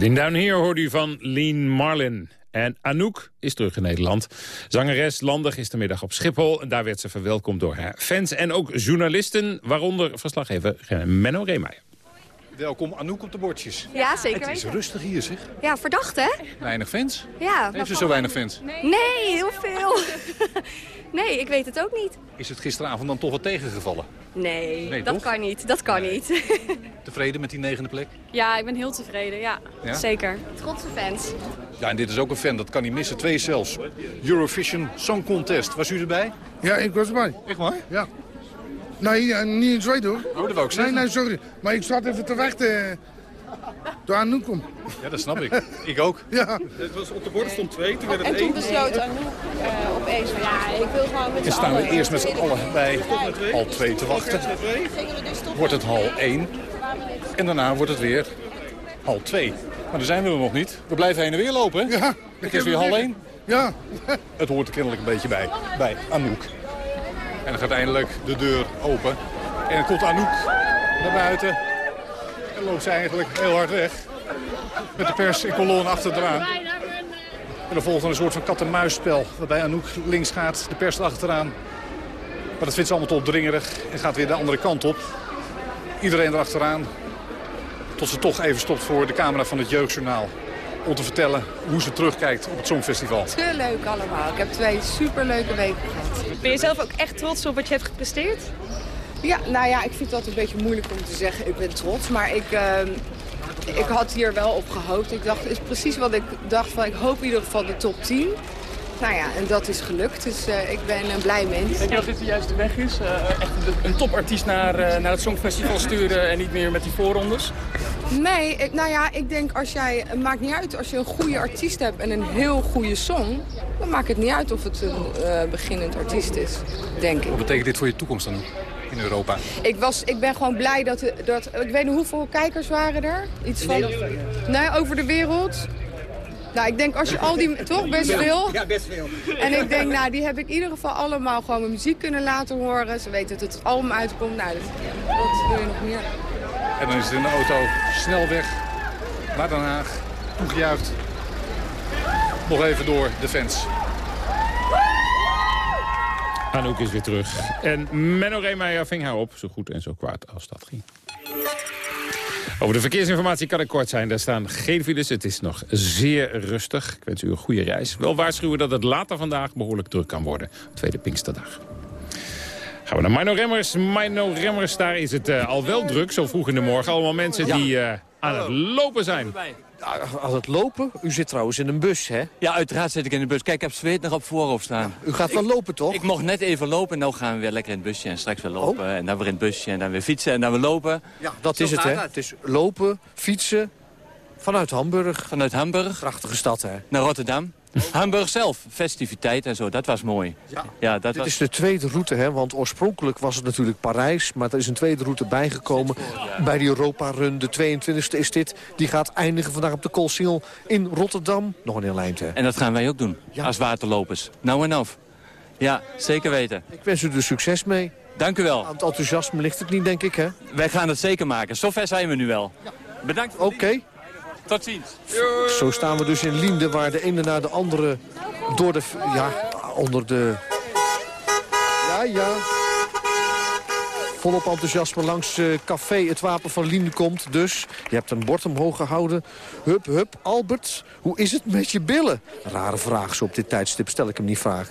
Sitting Down Here hoorde u van Lean Marlin. En Anouk is terug in Nederland. Zangeres Landig is vanmiddag op Schiphol. En daar werd ze verwelkomd door haar fans en ook journalisten. Waaronder verslaggever Menno Reemeijer. Welkom Anouk op de bordjes. Ja, zeker Het is rustig hier zeg. Ja, verdacht hè? Weinig fans. Ja. Heeft ze zo weinig fans? Nee, heel veel. nee, ik weet het ook niet. Is het gisteravond dan toch wat tegengevallen? Nee, Nee, dat toch? kan niet. Dat kan niet. Tevreden met die negende plek? ja, ik ben heel tevreden, ja. Ja? Zeker. Trotse fans. Ja, en dit is ook een fan, dat kan niet missen. Twee zelfs. Eurovision Song Contest. Was u erbij? Ja, ik was erbij. Echt waar? Ja. Nee, eh, niet in Zweden hoor. Oh, dat wou ik zeggen. Nee, nee, sorry. Maar ik zat even te wachten. Eh, Door Anouk kom. Ja, dat snap ik. Ik ook. Ja. Het was op de borden stond twee, toen werd En toen besloot Anouk uh, opeens van ja, ik wil gewoon met En z'n staan we eerst met z'n allen bij hal 2 te wachten. Wordt het hal 1. En daarna wordt het weer hal 2. Maar daar zijn we er nog niet. We blijven heen en weer lopen, hè? Ja. Het is weer hal 1. Ja. Het hoort er kennelijk een beetje bij, bij Anouk. En dan gaat eindelijk de deur open. En dan komt Anouk naar buiten. En loopt ze eigenlijk heel hard weg. Met de pers in kolon achter eraan. En dan volgt dan een soort van kat-en-muisspel. Waarbij Anouk links gaat, de pers erachteraan. Maar dat vindt ze allemaal te opdringerig. En gaat weer de andere kant op. Iedereen erachteraan. Tot ze toch even stopt voor de camera van het Jeugdjournaal. Om te vertellen hoe ze terugkijkt op het Songfestival. Te leuk allemaal. Ik heb twee superleuke weken gehad. Ben je zelf ook echt trots op wat je hebt gepresteerd? Ja, nou ja, ik vind het altijd een beetje moeilijk om te zeggen ik ben trots. Maar ik, ehm, ik had hier wel op gehoopt. Ik dacht, het is precies wat ik dacht van ik hoop in ieder geval de top 10. Nou ja, en dat is gelukt. Dus eh, ik ben een blij mens. Denk je dat dit de juiste weg is? Eh, echt een- topartiest naar, eh, naar het Songfestival sturen en niet meer met die voorrondes? Nee, ik- nou ja, ik denk als jij, het maakt niet uit als je een goede artiest hebt en een heel goede song, dan maakt het niet uit of het een eh, beginnend artiest is, denk ik. Wat betekent dit voor je toekomst dan in Europa? Ik, was, ik ben gewoon blij dat, dat... Ik weet niet hoeveel kijkers waren er? Iets van... Nee, over de wereld. Nou, ik denk als je al die... Toch? Best veel? Ja, best veel. En ik denk, nou, die heb ik in ieder geval allemaal gewoon mijn muziek kunnen laten horen. Ze weten dat het album uitkomt. Nou, dat, wat wil je nog meer? En dan is het in de auto snel weg naar Den Haag. Toegejuicht. Nog even door de fans. Anouk is weer terug. En Menno Reemeijer ving haar op, zo goed en zo kwaad als dat ging. Over de verkeersinformatie kan ik kort zijn. Daar staan geen files. Het is nog zeer rustig. Ik wens u een goede reis. Wel waarschuwen dat het later vandaag behoorlijk druk kan worden. Tweede Pinksterdag. Gaan we naar Mino Remmers. Mino Remmers, daar is het eh, al wel druk. Zo vroeg in de morgen. Allemaal mensen die eh, aan het lopen zijn. Aan het lopen? U zit trouwens in een bus, hè? Ja, uiteraard zit ik in de bus. Kijk, ik heb zweet nog op voorhoofd staan. U gaat wel lopen, toch? Ik mocht net even lopen. Nou gaan we weer lekker in het busje. En straks weer lopen. En dan weer in het busje. En dan weer fietsen. En dan weer lopen. Ja, dat Zo is het, hè? Het is lopen, fietsen, vanuit Hamburg. Vanuit Hamburg. Prachtige stad, hè? Naar Rotterdam. Hamburg zelf. Festiviteit en zo. Dat was mooi. Ja, dat Dit was... is de tweede route, hè? Want oorspronkelijk was het natuurlijk Parijs. Maar er is een tweede route bijgekomen. Bij de Europa Run, de 22e is dit. Die gaat eindigen vandaag op de Koolsingel in Rotterdam. Nog een heel eind, hè? En dat gaan wij ook doen. Als waterlopers. Nou en af. Ja, zeker weten. Ik wens u er succes mee. Dank u wel. Aan het enthousiasme ligt het niet, denk ik, hè? Wij gaan het zeker maken. Zover zijn we nu wel. Bedankt. Oké. Tot ziens. Zo staan we dus in Liende, waar de ene na de andere door de... Ja, onder de... Ja, ja. Volop enthousiasme langs eh, café Het Wapen van Liende komt. Dus je hebt een bord omhoog gehouden. Hup, hup. Albert, hoe is het met je billen? Rare vraag, zo op dit tijdstip stel ik hem niet vaak.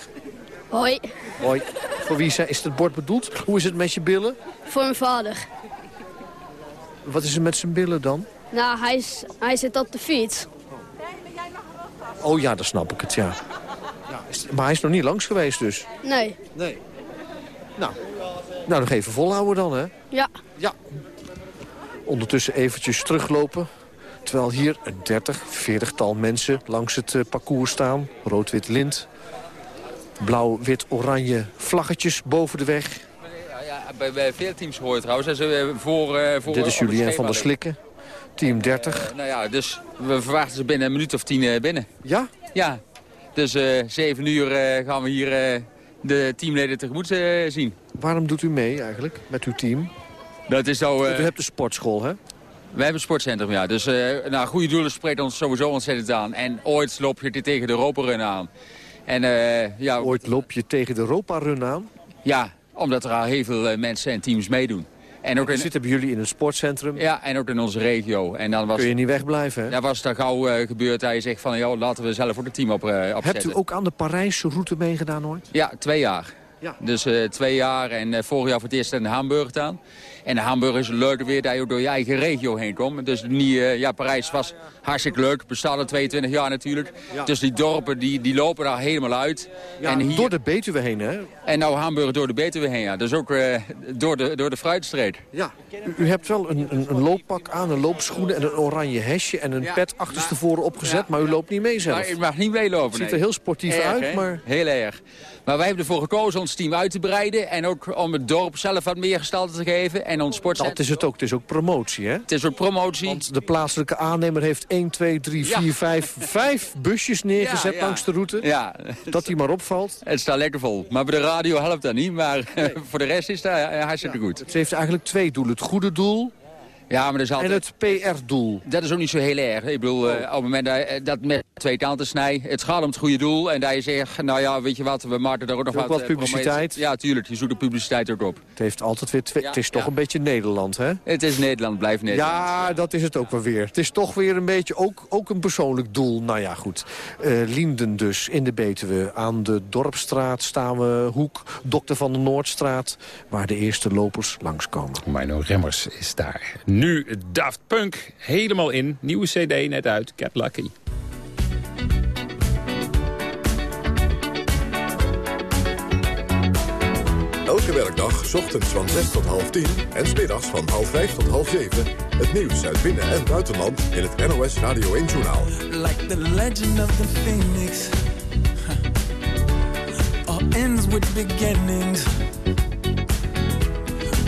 Hoi, Hoi. Voor wie is het bord bedoeld? Hoe is het met je billen? voor mijn vader. Wat is er met zijn billen dan? Nou, hij, is, hij zit op de fiets. Oh ja, dan snap ik het, ja. ja is- maar hij is nog niet langs geweest dus. Nee. Nee. Nou, nou nog even volhouden dan, hè? Ja. Ja. Ondertussen eventjes teruglopen. Terwijl hier een 30, 40-tal mensen langs het eh, parcours staan. Rood-wit lint. Blauw-wit-oranje vlaggetjes boven de weg. Ja, ja, bij, bij veel teams hoor je trouwens. En ze, eh, voor, eh, voor, Dit is Julien van der. Slikken. Team 30. Eh, nou ja, dus we verwachten ze binnen een minuut of tien eh, binnen. Ja? Ja. Dus eh zeven uur gaan we hier de teamleden tegemoet zien. Waarom doet u mee eigenlijk met uw team? Dat is zo... U hebt een sportschool, hè? We hebben een sportcentrum, ja. Dus nou, goede doelen spreekt ons sowieso ontzettend aan. En ooit loop je tegen de Europa Run aan. En, ja, Ooit loop je tegen de Europa-run aan? Ja, omdat er al heel veel mensen en teams meedoen. En ook in, Zitten bij jullie in het sportcentrum? ja, en ook in onze regio. En dan was, Kun je niet wegblijven, hè? ja, was het gauw eh, gebeurd dat je zegt van... Joh, laten we zelf ook het team op, eh, opzetten. Hebt u ook aan de Parijse route meegedaan ooit? Ja, twee jaar. Ja. Dus eh, twee jaar en eh, vorig jaar voor het eerst in Hamburg gedaan. En Hamburg is leuk weer dat je door je eigen regio heen komt. Dus niet, eh, ja, Parijs was hartstikke leuk. Bestaat al 22 jaar natuurlijk. Ja. Dus die dorpen die, die lopen daar helemaal uit. Ja, en, hier, door de Betuwe heen, hè? en nou Hamburg door de Betuwe heen. Ja. Dus ook door, de, door de fruitstreek. Ja. U, u hebt wel een, een, een looppak aan, een loopschoenen en een oranje hesje... en een Ja, pet achterstevoren opgezet, maar u loopt niet mee zelf. Maar ik mag niet meelopen. Ziet er heel sportief Erg, uit, maar... Heel erg. Maar wij hebben ervoor gekozen ons team uit te breiden. En ook om het dorp zelf wat meer gestalte te geven. En ons sportcentrum. Dat is het ook. Het is ook promotie, hè? Het is ook promotie. Want de plaatselijke aannemer heeft 1, 2, 3, 4, 5, 5 busjes neergezet Ja, ja. langs de route. Ja, Dat die maar opvalt. het staat lekker vol. Maar bij de radio helpt dat niet. Maar voor de rest is dat hartstikke goed. Het heeft eigenlijk twee doelen. Het goede doel Ja, maar dat is en altijd... het PR-doel. Dat is ook niet zo heel erg. Ik bedoel, eh, op het moment dat, eh, dat met twee kanten snijdt, het gaat om het goede doel. En dat je zegt, nou ja, weet je wat, we maken daar ook nog Ook wat... wat eh, publiciteit. Ja, tuurlijk. Je zoekt de publiciteit ook op. Het heeft altijd weer twee... Ja, het is toch ja. een beetje Nederland, hè? Het is Nederland, blijft Nederland. Ja, dat is het ook wel weer. Het is toch weer een beetje ook, ook een persoonlijk doel. Nou ja, goed. Eh, Lienden dus, in de Betuwe. Aan de Dorpstraat staan we, hoek, Dokter van de Noordstraat... waar de eerste lopers langskomen. Mino Remmers is daar. Nu Daft Punk, helemaal in. Nieuwe cd net uit, Get Lucky. Elke werkdag, 's ochtends van 6 tot half 10 en 's middags van half 5 tot half 7. Het nieuws uit binnen- en buitenland in het NOS Radio 1-journaal. like the legend of the phoenix. Huh. All ends with beginnings.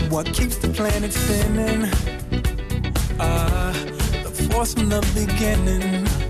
What keeps the planet spinning? Ah, the force from the beginning.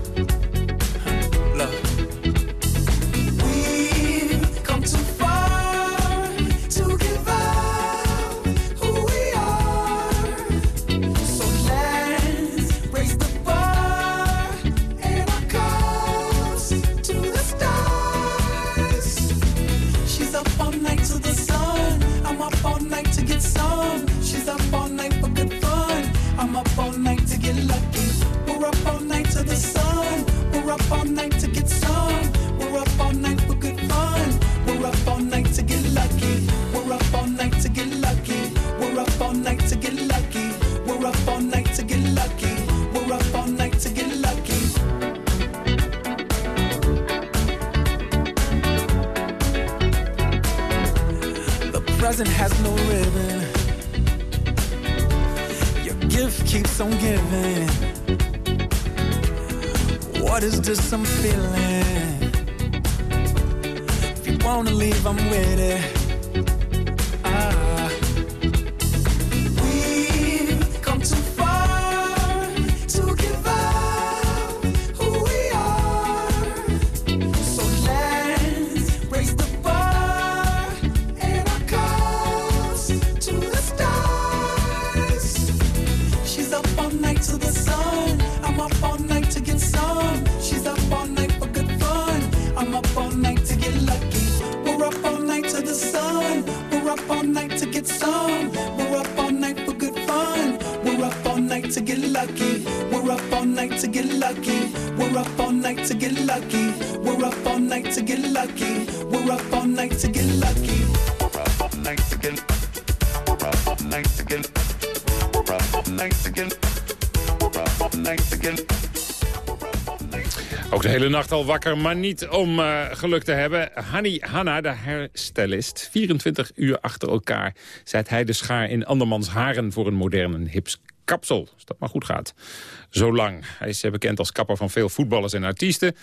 I'm with it. Nacht al wakker, maar niet om eh, geluk te hebben. Hani Hanna, de hairstylist, 24 uur achter elkaar... zet hij de schaar in andermans haren voor een moderne hips kapsel. Als dat maar goed gaat. Zolang. Hij is eh, bekend als kapper van veel voetballers en artiesten.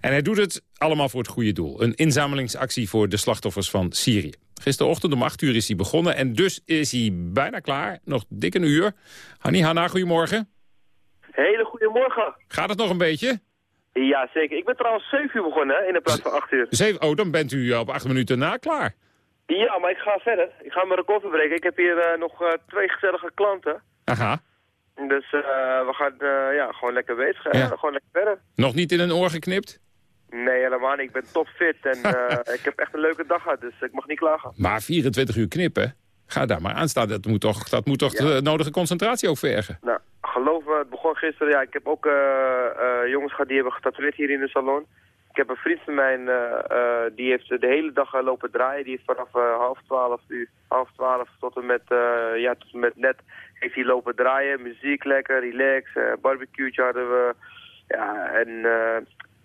En hij doet het allemaal voor het goede doel. Een inzamelingsactie voor de slachtoffers van Syrië. Gisterochtend om 8 uur is hij begonnen en dus is hij bijna klaar. Nog dik een uur. Hani Hanna, goedemorgen. Hele goedemorgen. Gaat het nog een beetje? Ja, zeker. Ik ben trouwens 7 uur begonnen in de plaats van 8 uur. Zeven, oh, dan bent u op acht minuten na klaar. Ja, maar ik ga verder. Ik ga mijn record verbreken. Ik heb hier eh, nog eh, twee gezellige klanten. Aha. Dus eh, we gaan eh, ja, gewoon lekker bezig. Ja. Gewoon lekker verder. Nog niet in een oor geknipt? Nee, helemaal niet. Ik ben topfit en eh, ik heb echt een leuke dag gehad. Dus ik mag niet klagen. Maar 24 uur knippen, ga daar maar aan staan. Dat moet toch, dat moet toch de nodige concentratie ook vergen? Nou, geloof me, het begon gisteren. Ja, ik heb ook eh, eh, jongens gehad die hebben getatoeëerd hier in de salon. Ik heb een vriend van mij, eh, eh, die heeft de hele dag eh, lopen draaien. Die heeft vanaf eh, half twaalf uur, half twaalf tot en met, eh, ja, tot en met net, heeft hij lopen draaien. Muziek lekker, relax, eh barbecue'tje hadden we. Ja, en eh,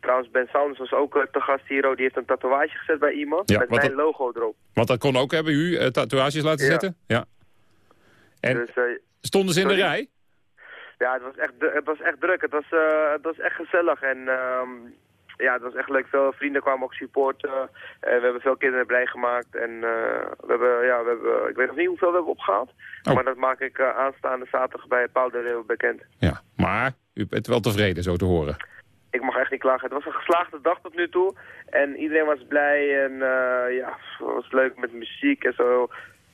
trouwens Ben Sanders was ook eh, te gast hier. Die heeft een tatoeage gezet bij iemand Ja, met mijn dat- logo erop. Want dat kon ook hebben, u eh, tatoeages laten Ja. zetten? Ja. En Dus, eh, stonden ze in de rij? Ja, het was echt, het was echt druk. Het was, eh, het was echt gezellig. En ehm, ja, het was echt leuk. Veel vrienden kwamen ook supporten. Eh, we hebben veel kinderen blij gemaakt. En eh, we hebben, ja, we hebben, ik weet nog niet hoeveel we hebben opgehaald. Oh. Maar dat maak ik aanstaande zaterdag bij Paul de Leeuw bekend. Ja, maar u bent wel tevreden zo te horen. Ik mag echt niet klagen. Het was een geslaagde dag tot nu toe. En iedereen was blij. En ja, het was leuk met muziek en zo.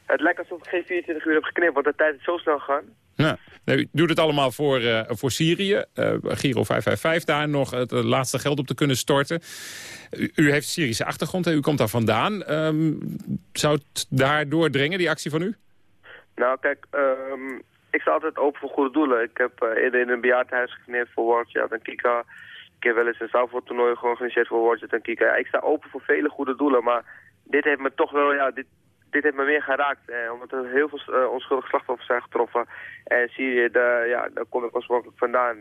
Het lijkt alsof ik geen 24 uur heb geknipt, want de tijd is zo snel gegaan. Ja. Nee, u doet het allemaal voor, eh, voor Syrië. Eh, Giro 555 daar nog het eh, laatste geld op te kunnen storten. U, u heeft Syrische achtergrond, hè? u komt daar vandaan. Ehm, zou het daar doordringen, die actie van u? Nou, kijk, ehm, ik sta altijd open voor goede doelen. Ik heb eh, eerder in een bejaardenhuis geknipt voor Worldchat en Kika. Ik heb wel eens een zaalvoortoernooi georganiseerd voor Worldchat en Kika. Ja, ik sta open voor vele goede doelen, maar dit heeft me toch wel, ja, dit, dit heeft me meer geraakt. Eh, omdat er heel veel eh, onschuldige slachtoffers zijn getroffen. En Syrië, daar, ja, daar kom ik oorspronkelijk vandaan.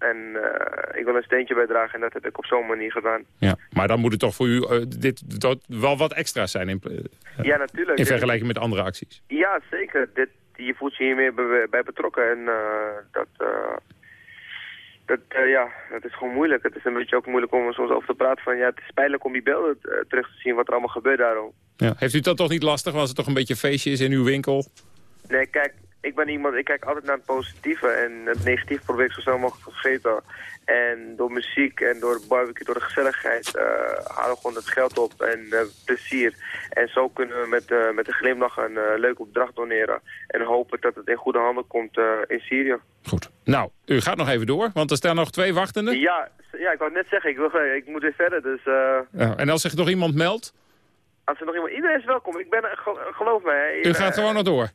En eh, ik wil een steentje bijdragen en dat heb ik op zo'n manier gedaan. Ja, maar dan moet het toch voor u eh, dit dat wel wat extra's zijn in, Ja, natuurlijk. in vergelijking met andere acties. Ja, zeker. Dit, je voelt je hier meer bij, bij betrokken. En dat, dat, eh, ja, dat is gewoon moeilijk. Het is een beetje ook moeilijk om er soms over te praten. Van, ja, het is pijnlijk om die beelden eh, terug te zien wat er allemaal gebeurt daarom. Ja. Heeft u dat toch niet lastig als het toch een beetje feestje is in uw winkel? Nee, kijk, ik ben iemand, ik kijk altijd naar het positieve. En het negatieve probeer ik zo snel mogelijk te vergeten. En door muziek en door barbecue, door de gezelligheid, eh, halen we gewoon het geld op en eh, plezier. En zo kunnen we met, eh, met een glimlach een leuke opdracht doneren. En hopen dat het in goede handen komt in Syrië. Nou, u gaat nog even door, want er staan nog twee wachtenden. Ja, ja, ik wou net zeggen, ik, wil, ik moet weer verder. Dus Ja, en als zich nog iemand meldt, als er nog iemand... Iedereen is welkom. Ik ben, gel- geloof mij. u gaat gewoon nog door.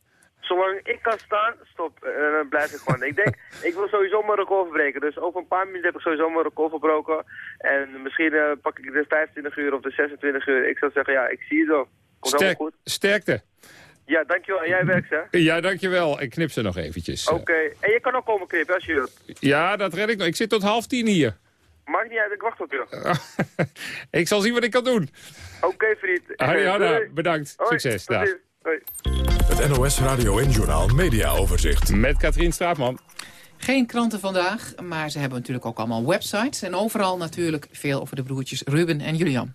Zolang ik kan staan, stop. En dan blijf ik gewoon. ik denk, ik wil sowieso mijn record verbreken. Dus over een paar minuten heb ik sowieso mijn record verbroken. En misschien eh, pak ik de 25 uur of de 26 uur. Ik zou zeggen, ja, ik zie je zo. Komt helemaal Sterk, goed. sterkte. Ja, dankjewel. En jij werkt, hè? Ja, dankjewel. Ik knip ze nog eventjes. Oké. En je kan ook komen knippen als je wilt. Ja, dat red ik nog. Ik zit tot half tien hier. Maakt niet uit, ik wacht op je. ik zal zien wat ik kan doen. Oké, vriend. Ariana, Doei. bedankt. Hoi, Succes. Dag. Het NOS Radio en Journaal Media Overzicht. Met Katrien Straatman. Geen kranten vandaag, maar ze hebben natuurlijk ook allemaal websites. En overal natuurlijk veel over de broertjes Ruben en Julian.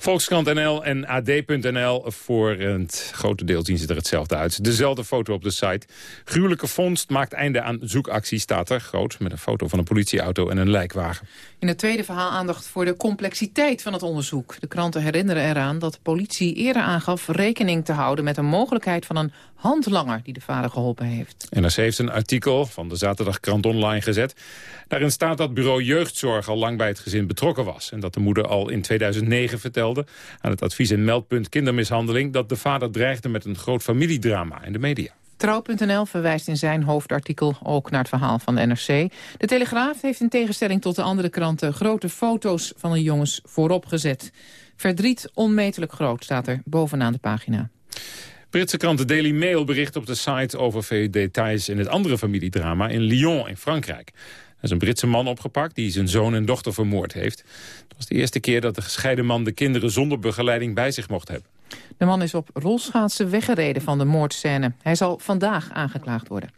Volkskrant NL en AD.nl voor het grote deel zien ze er hetzelfde uit. Dezelfde foto op de site. Gruwelijke vondst maakt einde aan zoekactie, staat er. Groot, met een foto van een politieauto en een lijkwagen. In het tweede verhaal aandacht voor de complexiteit van het onderzoek. De kranten herinneren eraan dat de politie eerder aangaf rekening te houden... met de mogelijkheid van een handlanger die de vader geholpen heeft. NRC heeft een artikel van de zaterdagkrant online gezet. Daarin staat dat bureau jeugdzorg al lang bij het gezin betrokken was. En dat de moeder al in 2009 vertelde aan het advies- en meldpunt kindermishandeling... dat de vader dreigde met een groot familiedrama in de media. Trouw.nl verwijst in zijn hoofdartikel ook naar het verhaal van de NRC. De Telegraaf heeft in tegenstelling tot de andere kranten... grote foto's van de jongens voorop gezet. Verdriet onmetelijk groot staat er bovenaan de pagina. Britse krant Daily Mail bericht op de site over veel details in het andere familiedrama in Lyon in Frankrijk. Er is een Britse man opgepakt die zijn zoon en dochter vermoord heeft. Het was de eerste keer dat de gescheiden man de kinderen zonder begeleiding bij zich mocht hebben. De man is op rolschaatsen weggereden van de moordscène. Hij zal vandaag aangeklaagd worden.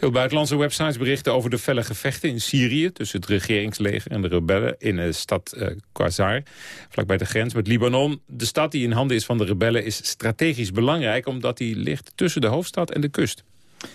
Veel buitenlandse websites berichten over de felle gevechten in Syrië... tussen het regeringsleger en de rebellen in de stad uh, vlakbij de grens met Libanon. De stad die in handen is van de rebellen is strategisch belangrijk... omdat die ligt tussen de hoofdstad en de kust.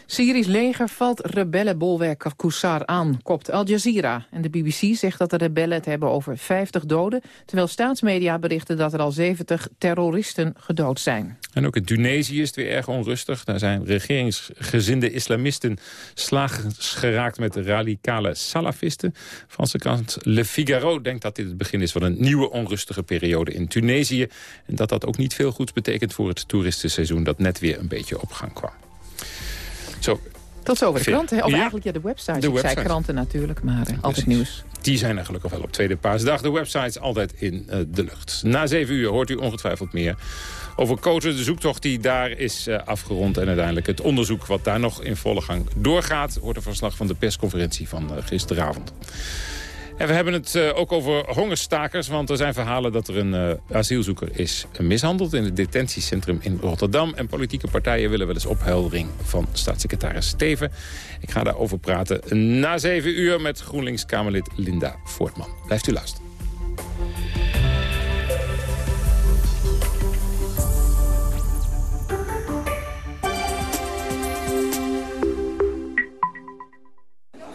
Syrisch leger valt rebellenbolwerk Qusar aan, kopt Al Jazeera. En de BBC zegt dat de rebellen het hebben over 50 doden... terwijl staatsmedia berichten dat er al 70 terroristen gedood zijn. En ook in Tunesië is het weer erg onrustig. Daar zijn regeringsgezinde islamisten slaags geraakt met radicale salafisten. Franse krant Le Figaro denkt dat dit het begin is van een nieuwe onrustige periode in Tunesië. En dat dat ook niet veel goeds betekent voor het toeristenseizoen dat net weer een beetje op gang kwam. Zo. Tot zover de kranten. Of Ja. eigenlijk ja, de websites. De zei websites. kranten natuurlijk, maar eh, altijd nieuws. Die zijn er gelukkig wel op tweede paasdag. De websites altijd in eh, de lucht. Na zeven uur hoort u ongetwijfeld meer over Koten. De zoektocht die daar is eh, afgerond. En uiteindelijk het onderzoek wat daar nog in volle gang doorgaat. Hoort een verslag van de persconferentie van eh, gisteravond. En we hebben het eh, ook over hongerstakers. Want er zijn verhalen dat er een eh, asielzoeker is mishandeld... in het detentiecentrum in Rotterdam. En politieke partijen willen wel eens opheldering van staatssecretaris Steven. Ik ga daarover praten na zeven uur met GroenLinks-Kamerlid Linda Voortman. Blijft u luisteren.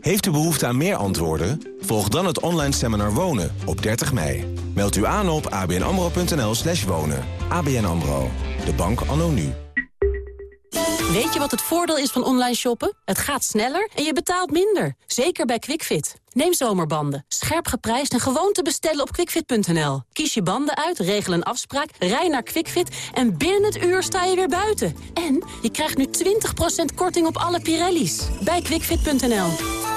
Heeft u behoefte aan meer antwoorden? Volg dan het online seminar Wonen op 30 mei. Meld u aan op abnamro.nl slash wonen. ABN AMRO, de bank anno nu. Weet je wat het voordeel is van online shoppen? Het gaat sneller en je betaalt minder. Zeker bij QuickFit. Neem zomerbanden. Scherp geprijsd en gewoon te bestellen op quickfit.nl. Kies je banden uit, regel een afspraak, rij naar QuickFit... en binnen het uur sta je weer buiten. En je krijgt nu 20% korting op alle Pirelli's. Bij quickfit.nl.